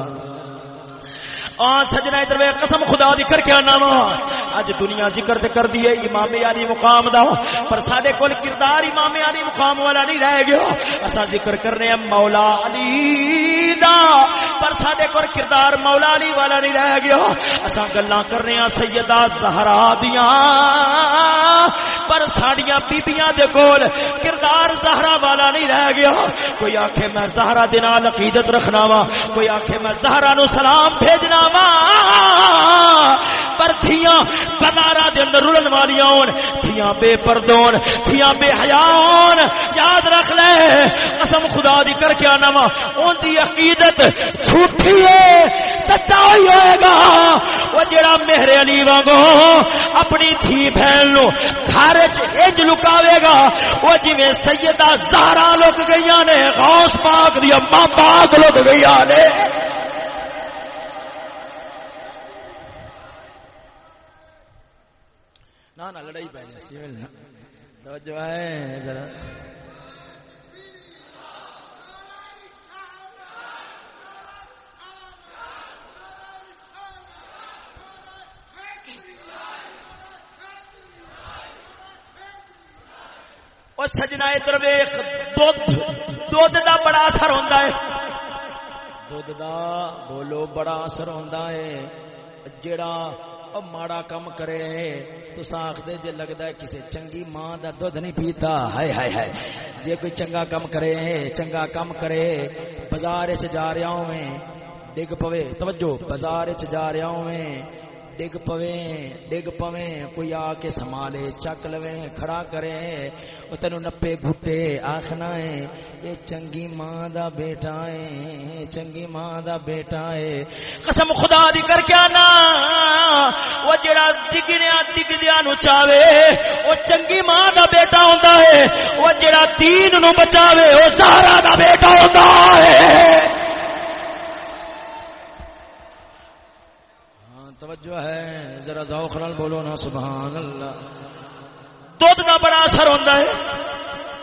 آ سجنا ادھر وے قسم خدا دی کر کے آنا وا۔ اج دنیا ذکر تے کر دی ہے امام علی مقام دا۔ پر ساڈے کول کردار امام علی مقام والا نہیں رہ گیا۔ اسا ذکر کرنے ہیں مولا علی دا۔ پر ساڈے کول کردار مولا علی والا نہیں رہ گیا۔ اسا گلاں کرنے ہیں سیدہ زہرا دیاں۔ پر ساڈیاں بیبییاں دے کول کردار زہرا والا نہیں رہ گیا۔ کوئی آکھے میں زہرا دے نال عقیدت رکھنا وا، کوئی آکھے میں زہرا نو سلام بھیجنا وا پر تھیاں بازارا دے اندر رلن والیاں ہون۔ تھیاں بے پردون تھیاں بے حیا ہون۔ یاد رکھ لے۔ قسم خدا دی کر کے آنا وا۔ اون دی عقیدت جھوٹی ہے، سچا ہی ہوئے گا۔ وہ جڑا مہر علی وانگو اپنی تھی بہن نو گھر چ لکاوے گا، وہ جویں سیدہ زہرا لک گئیاں نے، غوث پاک دی اما پاک لک گئیاں نے۔ نہ نہ لڑائی پہ جاسی توجہ ہے ذرا او سجنا ادھر ویخ دودھ دودھ دا بڑا اثر ہوندا ہے دودھ دا بولو بڑا اثر ہوندا ہے جڑا ماڑا کم کرے تو آخدے جے لگدا ہے کسے چنگی ماں دا دودھ نہیں پیتا۔ ہائے ہائے ہائے۔ جے کوئی چنگا کم کرے، چنگا کم کرے، بازار وچ جا رہا ہوں میں ڈگ پوے۔ توجہ، بازار وچ جا رہا ہوں میں ڈگ پوے ڈگ پوے کوئی آ کے سنبھالے چک لوے کھڑا کرے او تینو نپے گھٹے آخنا ہے یہ چنگی ماں دا بیٹا ہے چنگی ماں دا بیٹا ہے قسم خدا دی کر کے آنا وہ جڑا ڈگنیا ڈگدیا نو چاوے وہ چنگی ماں دا بیٹا ہوندا ہے وہ جڑا دین نو بچاوے وہ زہرا دا بیٹا ہوندا ہے توجہ ہے ذرا ذوق نال بولو نا سبحان اللہ۔ دودھ کا بڑا اثر ہوتا ہے۔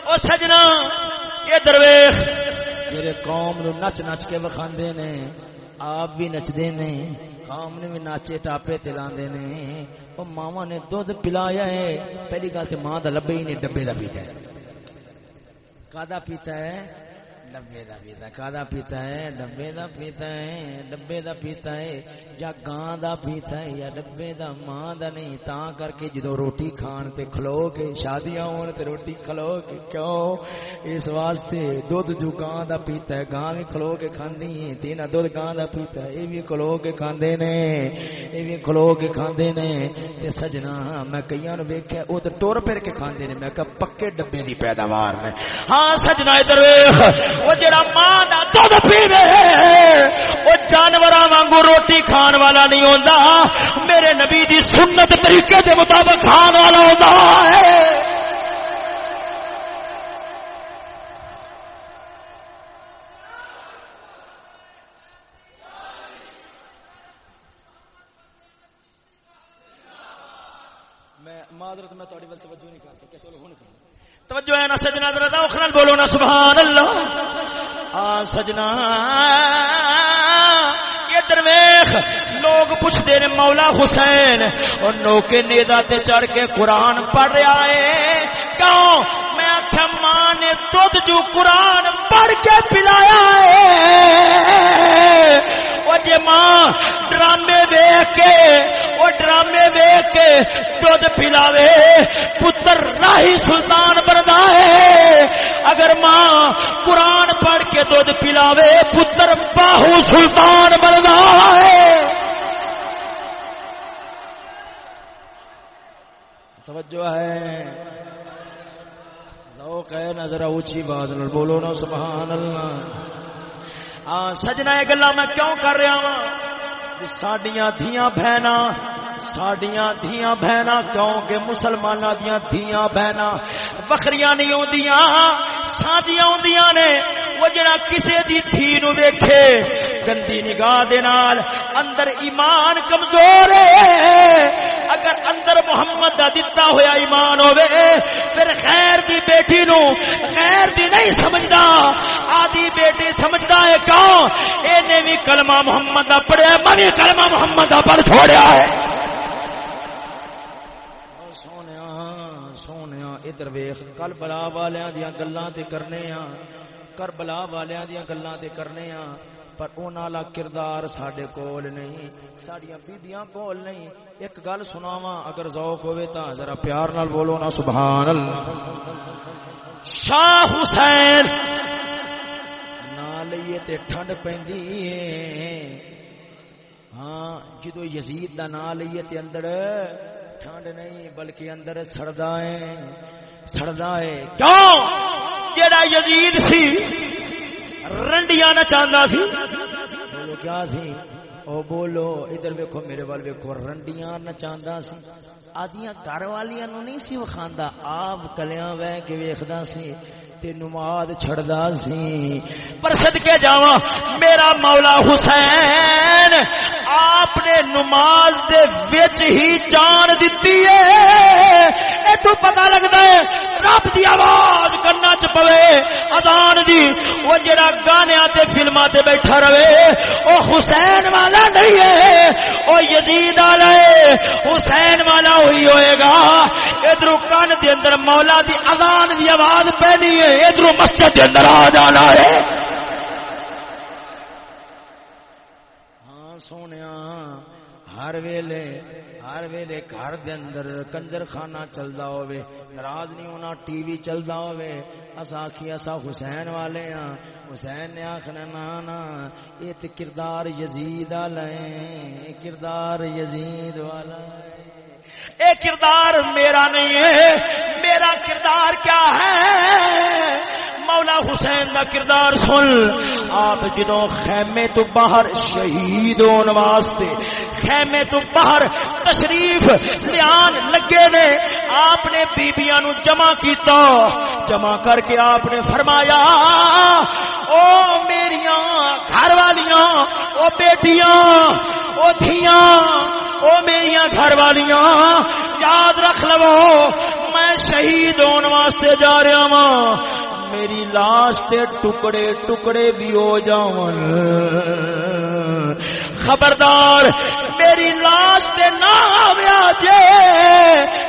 او سجنا یہ درویش۔ جڑے قوم نو نچ نچ کے وکھاندے نے آپ بھی نچدے نے قوم نے بھی ناچے ٹاپے تے لاندے نے۔ او ماما نے دودھ پلایا ہے پہلی گل تے ماں دا لبے ہی نہیں ڈبے دا پیتا ہے۔ کادا پیتا ہے؟ ڈبے دا پیتا ہے کادا پیتا ہے ڈبے دا پیتا ہے ڈبے دا پیتا ہے یا گاں دا پیتا ہے یا ڈبے دا ماں دا نہیں تا کر کے جدو روٹی کھان تے کھلو کے شادیاں ہون تے روٹی کھلو کے کیوں اس واسطے دودھ جو گاں دا پیتا ہے گاں بھی کھلو کے کھاندی ہے تینا دودھ گاں دا پیتا ہے اے بھی کھلو کے کھاندے نے اے بھی کھلو کے کھاندے نے تے سجنا میں کئیاں نو ویکھیا او تے ٹور پھر کے کھاندے نے میں کہا پکے ڈبے دی پیداوار نے ہاں سجنا ادھر وہ جڑا ماں دا دودھ پیوے وہ جانوراں وانگو روٹی کھان والا نہیں ہوندا۔ میرے نبی دی سنت طریقے دے مطابق کھان والا ہوندا ہے۔ معذرت میں تھوڑی ول توجہ نہیں کر سکیا چلو ہن توجہ ہے نا سجنا، ذرا ذوق نال بولو نا سبحان اللہ آ سجنا۔ ادھر لوگ پوچھتے نے، مولا حسین اور نوکے نیدا تے چڑھ کے قرآن پڑھ رہا ہے۔ کیوں؟ میں آخیا ماں نے دودھ جو قرآن پڑھ کے پلایا ہے۔ وہ جے ماں ڈرامے ویخ کے وہ ڈرامے ویخ کے دودھ پلاوے، پتر راہی سلطان بنتا ہے۔ اگر ماں قرآن پڑھ کے دودھ پلاوے، پتر باہو سلطان بنتا ہے۔ توجہ ہے۔ ذوق ہے نظر اونچی باز بولو نا، سبحان اللہ۔ آ سجنا یہ گلا میں کیوں کر رہا ہوں ساڈیاں دھیاں بہنا ساڈیاں دھیاں بہنا کیوں کہ مسلماناں دیاں دھیاں بہنا بکریاں نہیں ہوندیاں ساجیاں ہوندیاں نے۔ وہ جڑا کسے دی دھی نو ویکھے، گندی نگاہ دے نال اندر ایمان کمزور ہے۔ اگر اندر محمد دا دتا ہویا ایمان ہوے پھر خیر دی بیٹی نو خیر دی نہیں سمجھدا۔ آدھی بیٹی سمجھدا ہے کون اے نے بھی کلمہ محمد دا پڑھیا میں بھی کلمہ محمد دا پڑھ چھوڑیا ہے سونیا سونیا ادھر ویخ، کل بلا والیاں دیاں گلاں تے کرنے ہاں کربلا والیاں دیاں گلاں تے کرنے ہاں پر اونا والا کردار ساڈے کول نہیں، ساڈیاں بیبییاں کول نہیں۔ ایک گل سناواں، اگر ذوق ہوے تا ذرا پیار نال بولو نا، سبحان اللہ۔ شاہ حسین نا لئیے تے ٹھنڈ پیندی ہے۔ ہاں جدو یزید دا نا لئیے تے اندر ٹھنڈ نہیں بلکہ اندر سڑدا ہے۔ سڑدا ہے۔ کیوں؟ جڑا یزید سی رنڈیاں نہ چاہتا سی۔ بولو کیا سی؟ او بولو ادھر ویکھو میرے وال ویکھو رنڈیاں نہ چاہتا سی۔ آدیاں گھر والیاں نو نہیں سی وکھاندا۔ آپ کلیاں وے کے ویکھدا سی۔ تے نماز چھڑدا سی۔ پر صدکے جاواں، میرا مولا حسین آپ نے نماز دے وچ ہی جان دتی ہے۔ اے تو پتہ لگدا ہے، رب دی آواز کرنا چ پوے، اذان دی۔ وہ جڑا گانیاں تے فلماں تے بیٹھا رہے او حسین والا نہیں ہے او یزید والا ہے۔ حسین والا ہوئی ہوئے گا۔ ادھر کان دے اندر مولا دی اذان دی آواز پہنی ہے۔ ادھر مسجد دے اندر آ جانا ہے۔ ہاں سونیا، ہر ویلے ہر ویلے گھر دے اندر کنجر خانہ چلدا ہوے راز نہیں ہونا، ٹی وی چلدا ہوے اسا آکھی اسا حسین والے ہاں۔ حسین نے آخنا نا نا یہ تے کردار یزید والا ہے، کردار یزید والا ہے۔ اے کردار میرا نہیں ہے، میرا کردار کیا ہے؟ مولا حسین دا کردار سن۔ آپ جدو خیمے تو باہر شہید ہونے واسطے، خیمے تو باہر تشریف لیان لگے نے، آپ نے بیبیاں نو جمع کیتا۔ جمع کر کے آپ نے فرمایا، او میریاں گھر والیاں او بیٹیاں، او دھیاں، او میریاں گھر والیاں یاد رکھ لو، میں شہید ہونے واسطے جا رہا ہاں میری لاش تے ٹکڑے ٹکڑے بھی ہو جاون۔ خبردار، میری لاش تے نہ آویا جے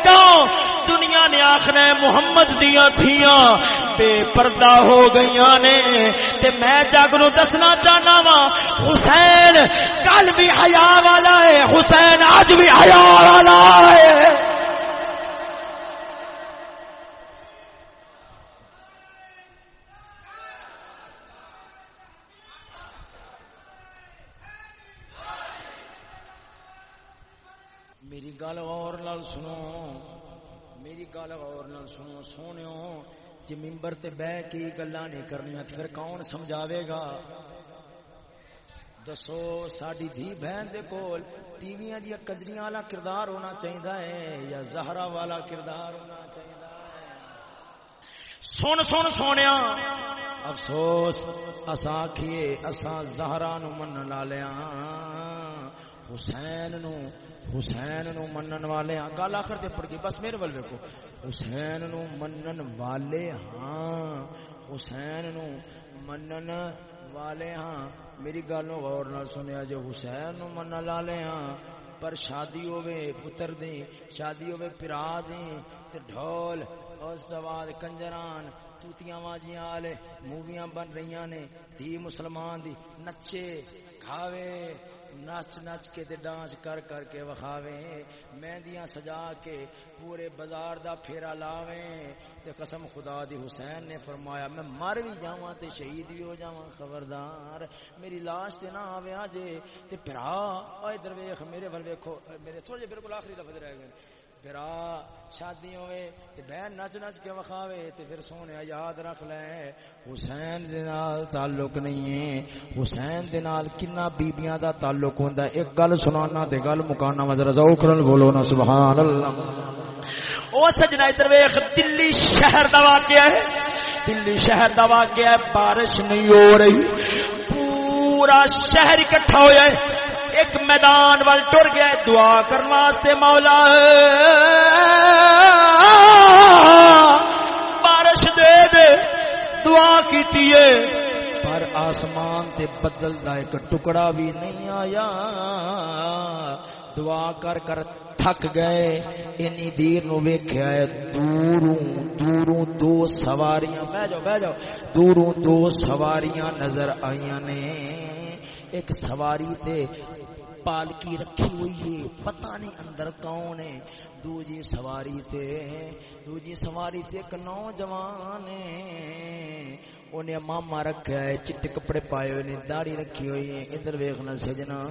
کیوں دنیا نے آخنا محمد دیا تھیاں۔ بے پردہ ہو گئی نے۔ تے میں جگ نو دسنا چاہنا وا حسین، کل بھی حیا والا ہے۔ حسین اج بھی حیا والا ہے۔ گل اور نال سنو۔ میری گل اور نال سنو۔ سونےو جی ممبر تے بہ کے گلا نہیں کرنی پھر کون سمجھاوے گا؟ دسو ساری دھی بہن دے کول ٹی وی دیا کجریاں والا کردار ہونا چاہیے یا زہرا والا کردار ہونا چاہیے سن سن سونے افسوس اسا آخیے اسا زہرا نو من لا لیا حسین نو حسین نو منن والے ہاں۔ گل آخر تے پڑ گئی بس میرے ول ویکو حسین نو منن والے ہاں۔ حسین نو منن والے ہاں۔ میری گل نو غور نال سنیا جو حسین نو من لا لے ہاں پر شادی ہوے پتر دی، شادی ہوے پرا دی، تے ڈھول اس سواد کنجران، توتیاں واجیاں والے موویاں بن رہی نے۔ دی مسلمان دی نچے کھاوے۔ نچ نچ کے تے ڈانس کر کر کے وکھاوے۔ مہندیاں سجا کے پورے بازار دا پھیرا لاوے۔ تے قسم خدا دی حسین نے فرمایا، میں مر بھی جاواں تے شہید بھی ہو جاواں، خبردار۔ میری لاش تے نہ آوے اجے تے پھرا اوے ادھر ویکھ میرے ول ویکھو، میرے تھوڑے بالکل آخری لفظ رہ گئے۔ برا شادی ہوئے تے بہن نچ نچ کے وکھاوے تے پھر سونے یاد رکھ لے۔ حسین دے نال تعلق نہیں ہے۔ حسین دے نال کنا بیبییاں دا تعلق ہوندا ایک گل سنانا تے گل مکانا مزر ذوق نال بولو نا سبحان اللہ او سجنا ادھر ویکھ، دلی شہر دا واقعہ ہے۔ دلی شہر دا واقعہ ہے، بارش نہیں ہو رہی۔ پورا شہر اکٹھا ہو جائے ایک میدان وال ٹر گیا دعا کرنے واسطے مولا۔ بارش دے دے۔ دعا کیتی ہے۔ پر آسمان تے بدل دا ایک ٹکڑا بھی نہیں آیا۔ دعا کر کر تھک گئے۔ اینی دیر نو ویکھیا ہے۔ دوروں دوروں دو سواریاں بہ جاؤ بہ جاؤ۔ دوروں دو سواریاں نظر آئیاں نے۔ ایک سواری تے پالکی رکھی ہوئی ہے۔ پتہ نہیں اندر کون ہے۔ دوجی سواری تے دوجی سواری تے ایک نوجوان ہے۔ انہیں ماما رکھا ہے چٹے کپڑے پائے ہوئے نے، داڑھی رکھی ہوئی ہے۔ ادھر ویخنا سجنا۔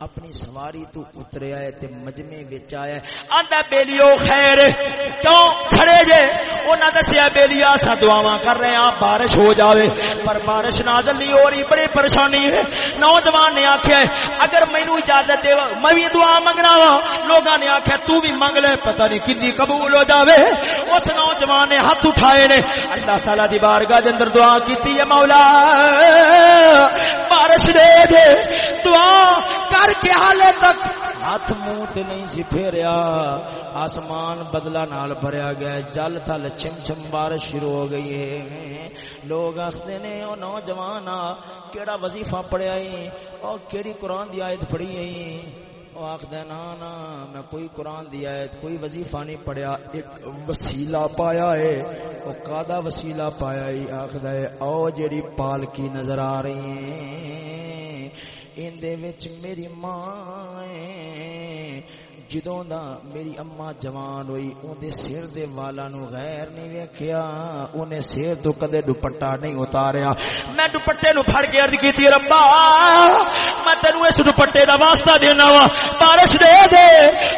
اپنی سواری تو اترے آئے تے مجمع وچ آیا آندا بیلیو، خیر، کیوں کھڑے جے؟ انہاں دسیا بیلیا سا دعاواں کر رہے ہیں بارش ہو جاوے۔ پر بارش نازل نہیں ہو رہی، بڑی پریشانی ہے۔ نوجوان نے آکھیا اگر مینوں اجازت دے، میں بھی دعا منگنا وا۔ لوگاں نے آکھیا، تو بھی منگ لے، پتہ نہیں کدی قبول ہو جاوے۔ اس نوجوان نے ہاتھ اٹھائے نے۔ اللہ تعالی دی بارگاہ دے اندر دعا کیتی ہے، مولا، بارش دے دے، دعا کر کے حالے تک۔ ہاتھ منہ تے نہیں سی پھیریا۔ آسمان بدلا نال بھریا گیا جل تھل چم چم بارش شروع ہو گئی ہے۔ لوگ آختے نے، او نوجوان آ، کیڑا وظیفہ پڑھیا ہی او کیڑی قرآن دی آیت پڑھی ہے وہ آخد نا نا میں کوئی قرآن دی آیت، کوئی وظیفہ نہیں پڑھیا۔ ایک وسیلہ پایا ہے وہ کادا وسیلہ پایا ہی آخد ہے او جیڑی پالکی نظر آ رہی ہیں اندے وچ میری ماں جدوں دا میری اما جوان ہوئی، اون دے سر دے والا نو غیر نہیں ویکھیا، اونے سر تو کدے دوپٹا نہیں اتاریا۔ میں دوپٹے نو پھڑ کے عرض کیتی، ربا، میں تینو اس دوپٹے دا واسطہ دینا وا۔ بارش دے دے۔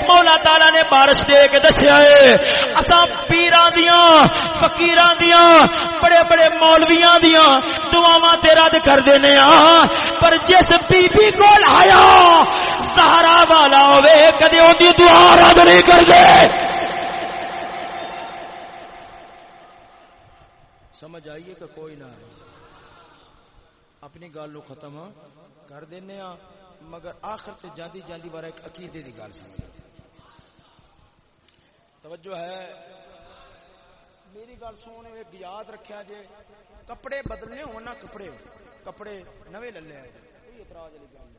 مولا تعالی نے بارش دے کے دسیا اے اساں پیراں دیاں، فقیراں دیاں، بڑے بڑے مولویاں دیاں، دعاواں تے رد کر دینے ہاں پر جس بی بی کول آیا سہارا والا ہوے کدی دی دعا رد نہیں کر دے سمجھ آئیے کہ کوئی نہ اپنی گل نو ختم کر دینے ہاں مگر آخر تے جاندی جاندی بارے ایک عقیدے دی گل سمجھ توجہ ہے۔ میری گل سونے ایک یاد رکھیا جے، کپڑے بدلنے ہونا کپڑے کپڑے نوے لے لے اعتراض والی گل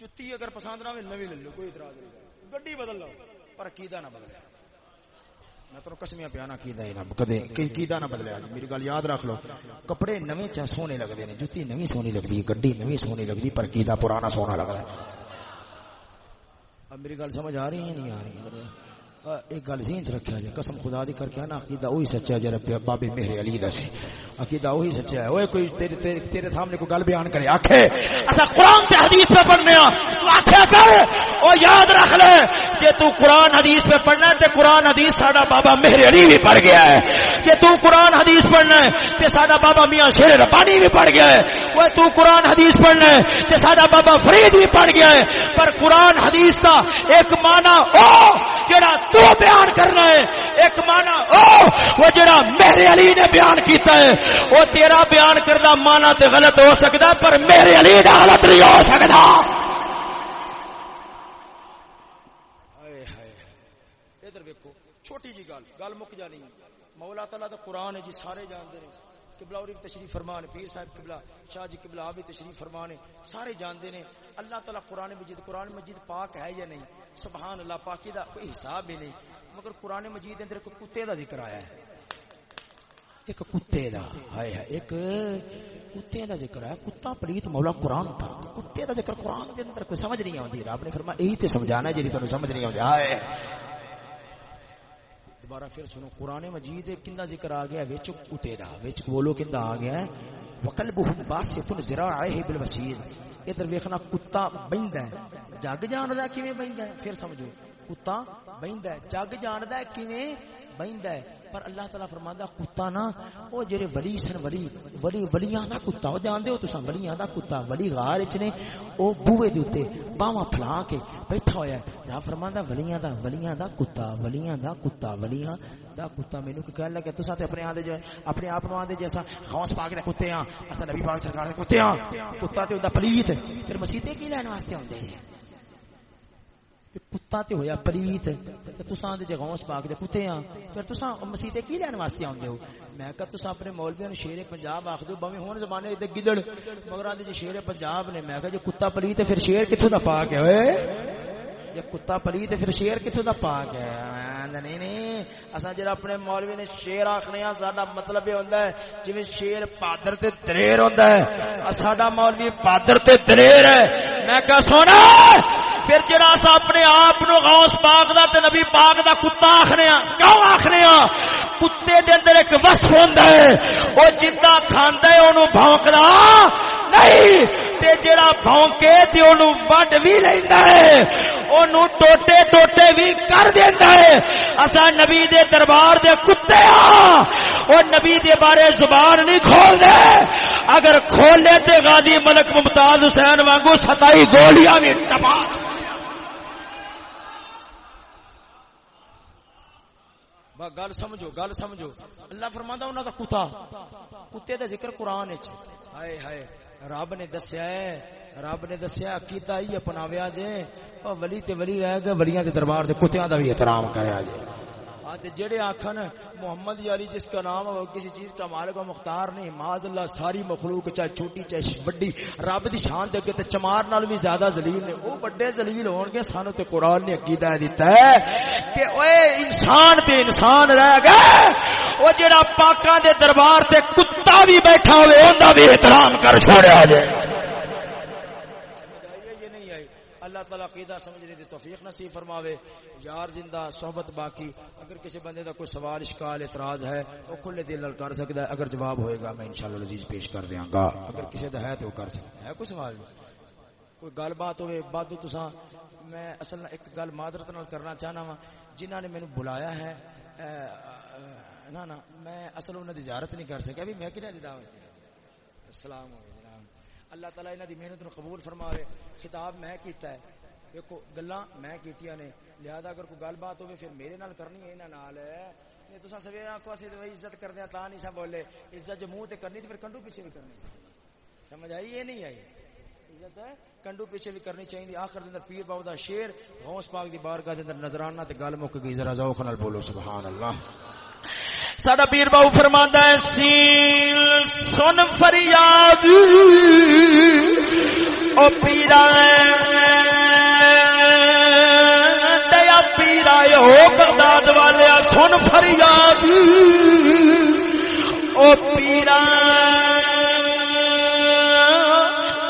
جتی اگر پسند نہ ہوئے نوی لے لو، کوئی اعتراض نہیں گڈی بدل لو، پر عقیدہ نہ بدلے۔ میں تو قسمیاں کیدا نہ کدے نہ میری گل یاد رکھ لو، کپڑے نویں چا سونے لگدے نے، جتی نویں سونی لگدی، گڈی نویں سونی لگدی، پر کیدا پرانا سونا لگدا اب میری گل سمجھ آ رہی ہے نہیں آ رہی؟ ہے ایک گل ذہن چ رکھیا جائے قسم خدا دی کر کے نا عقیدہ وہی سچا ہے جڑا بابے مہر علی دا سی۔ عقیدہ وہی سچا ہے۔ اوے کوئی تیرے تیرے, تیرے سامنے کوئی گل بیان کرے آکھے اسا قران تے حدیث پہ پڑھنے ہاں تو آکھے کر او یاد رکھ لے کہ تو قران حدیث پہ پڑھنا ہے تے قران حدیث ساڈا بابا مہر علی بھی پڑھ گیا ہے۔ کہ تو قران حدیث پڑھنا ہے تے ساڈا بابا میاں شیر ربانی بھی پڑھ گیا ہے اوے تو قران حدیث پڑھنا ہے تے ساڈا بابا فرید بھی پڑھ گیا ہے۔ پر قران حدیث دا ایک معنی او جڑا تو بیان کرنا ہے، ایک مانا او وہ جڑا میرے علی نے بیان کیتا ہے۔ وہ تیرا بیان کردہ مانا تے غلط ہو سکتا ہے، پر میرے علی دا غلط نہیں ہو سکتا ادھر ویکو چھوٹی جی گل گل مک جانی۔ مولا تعالی دا قرآن ہے جی سارے جانتے ہیں۔ قبلہ اور تشریف فرمان، پیر صاحب قبلہ، شاہ جی قبلہ بھی تشریف فرمان ہے سارے جانتے ہیں۔ اللہ تعالیٰ قرآن مجید قرآن مجید پاک ہے یا نہیں؟ سبحان اللہ، پاکی دا کوئی حساب بھی نہیں۔ مگر قرآن مجید اندر ایک کتے دا ذکر آیا ہے۔ ایک کتے دا، ہائے ہے ایک کتے دا ذکر ہے کتا پلیت مولا قرآن پاک۔ کتے دا ذکر قرآن دے اندر کوئی سمجھ نہیں آتی رب نے فرمایا، یہی تے سمجھانا ہے جی تمہیں سمجھ نہیں آتی ہائے۔ دوبارہ پھر سنو، قرآن مجید کندا ذکر آ گیا وچ کتے دا، وچ بولو کندا آ گیا ہے۔ وقلبهم باسط ذراعه بالوسید ادھر ویکھنا کتا بیندا ہے۔ جگ جاندا ہے، کیویں بیندا ہے؟ پھر سمجھو، کتا بیندا ہے۔ جگ جاندا ہے، کیویں؟ بیندا ہے۔ پر اللہ تعالی فرماندا کتا نا، او جڑے ولی سن، ولی ولی، ولیاں دا کتا، او جاندے ہو تساں ولیاں دا کتا، ولی غار وچ نے، او بوئے دے اوتے باواں پھلا کے بیٹھا ہویا ہے۔ جا فرماندا ولیاں دا ولیاں دا کتا، ولیاں دا کتا، ولیاں دا کتا۔ مینوں کہ کہن لگا، تساں تے اپنے آندے جو اپنے آپ نو آندے جیسا غوث پاک دے کتے ہاں اساں نبی پاک سرکار دے کتے ہاں۔ کتا تے اوندا پلیت۔ پھر مسیتے کی لین واسطے ہوندے کتا تے ہویا پلیت تے تساں دے غوث پاک دے کتے ہاں پھر تساں مسیتے کی لین واسطے اوندے ہو؟ میں کہ تساں اپنے مولویوں نو شیر پنجاب آکھ دو بھویں ہون زمانے دے گدڑ۔ مگر آندے جے شیر پنجاب نے، میں کہ جو کتا پلیت تے پھر شیر کتھوں دا پاک ہے؟ اوئے۔ جے کتا پلیت تے پھر شیر کتھوں دا پاک ہے؟ نہیں نہیں۔ اساں جڑا اپنے مولوی نے شیر آکھنے ہاں ساڈا مطلب یہ ہوندا ہے، جویں شیر پادر تے دلیر ہوندا ہے۔ ساڈا مولوی پادر تے دلیر ہے۔ میں کہ سونا! پھر جڑا سا اپنے آپ نو غوث پاک دا تے نبی پاک دا کتا آخنے ہاں کیوں آخنے ہاں کتے دے اندر ایک وصف ہوندا ہے او جدا کھاندا ہے، اونوں بھونکدا نہیں۔ تے جڑا بھونکے تے اونوں وڈ وی لیندا ہے، اونوں ٹوٹے ٹوٹے وی کر دیندا ہے۔ اسا نبی دے دربار دے کتے ہاں او نبی دے بارے زبان نہیں کھول دے اگر کھولے تے غازی ملک ممتاز حسین وانگو ستائی گولیاں وی تباہ۔ گل سمجھو گل سمجھو۔ اللہ فرماندا انہاں دا کتا۔ کتے دا ذکر قرآن وچ۔ ہائے ہائے، رب نے دسیا ہے، رب نے دسیا عقیدہ ہی اپناویا جے۔ او ولی تے ولی رہ گئے، ولیاں دے دربار دے کتیاں دا بھی احترام کریا جے۔ جڑے آخن محمد علی جس کا نام کسی چیز کا مالک و مختار نہیں ماض اللہ، ساری مخلوق چاہے چھوٹی چاہے بڑی، رب دی شان دے تے چمار نال بھی زیادہ ذلیل نے او بڑے ذلیل ہون گے، سانو تے قران نے عقیدہ دیتا ہے کہ اوے انسان تے انسان رہ گئے۔ او جڑا پاکاں دے دربار تے کتا بھی بیٹھا ہوئے، اوندا بھی احترام کر چھوڑیا جائے اللہ تعالیٰ عقیدہ سمجھنے دی توفیق نصیب فرماوے۔ یار زندہ، صحبت باقی۔ اگر کسی بندے دا کوئی سوال، اشکال، اعتراض ہے، وہ کھلے دل کر سکتا ہے۔ اگر جواب ہوئے گا، میں انشاءاللہ عزیز پیش کر دیاں گا۔ اگر کسی دا ہے تو کر سکتا ہے۔ کوئی سوال؟ نہیں کوئی گل بات ہوئے بعد تساں، میں اصل ایک گل معذرت نال کرنا چاہنا وا جنہاں نے مینوں بلایا ہے نا نا میں اصل انہاں دی زیارت نہیں کر سکیا۔ ابھی میں کنے دی دعوت السلام علیکم اللہ تعالیٰ انہوں دی محنت نو قبول فرماوے۔ خطاب میں کیتا ہے۔ دیکھو گلاں میں کیتیاں نے لہذا اگر کوئی گل بات ہوے پھر میرے نال کرنی ہے انہاں نال یہ تساں سویرے آکھو اسی تے عزت کردے ہیں تا نہیں سا بولے عزت جو منہ تے کرنی تے پھر کنڈو پیچھے بھی کرنی سی سمجھ آئی یہ نہیں آئی عزت ہے کنڈو پیچھے بھی کرنی چاہیے آخر دے اندر پیر باو دا شیر غوث پاک دی بارگاہ دے اندر نظرانہ تے گل مک گئی ذرا ذوق نال بولو سبحان اللہ ساڈا پیر باو فرماندا ہے سیل سن فریاد او پیرا دیا ہو بغداد والے سن فریاد۔ او پیرا،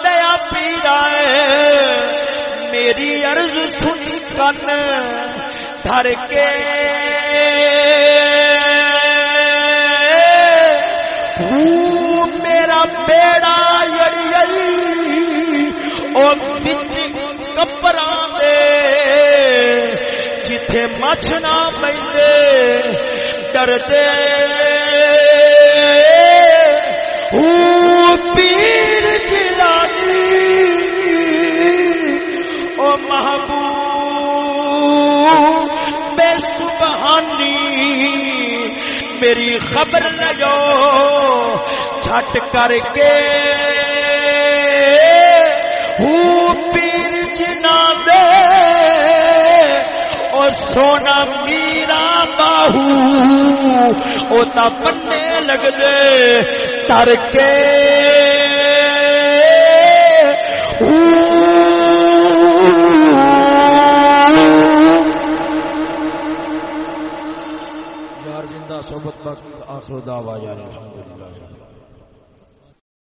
دیا پیرا میری عرض سن کن، دھر کے۔ میرا بیڑا۔ جتھے مچھ نہ پیندے ڈردے ہوں پیر جلانی او محبوب، بے سبحانی، میری خبر نہ جو چھٹ کر کے۔ ہوں اور سونا میرا باہو، او تا پنے لگ دے تر کے یار زندہ صحبت بخت آخر دعوا یار الحمدللہ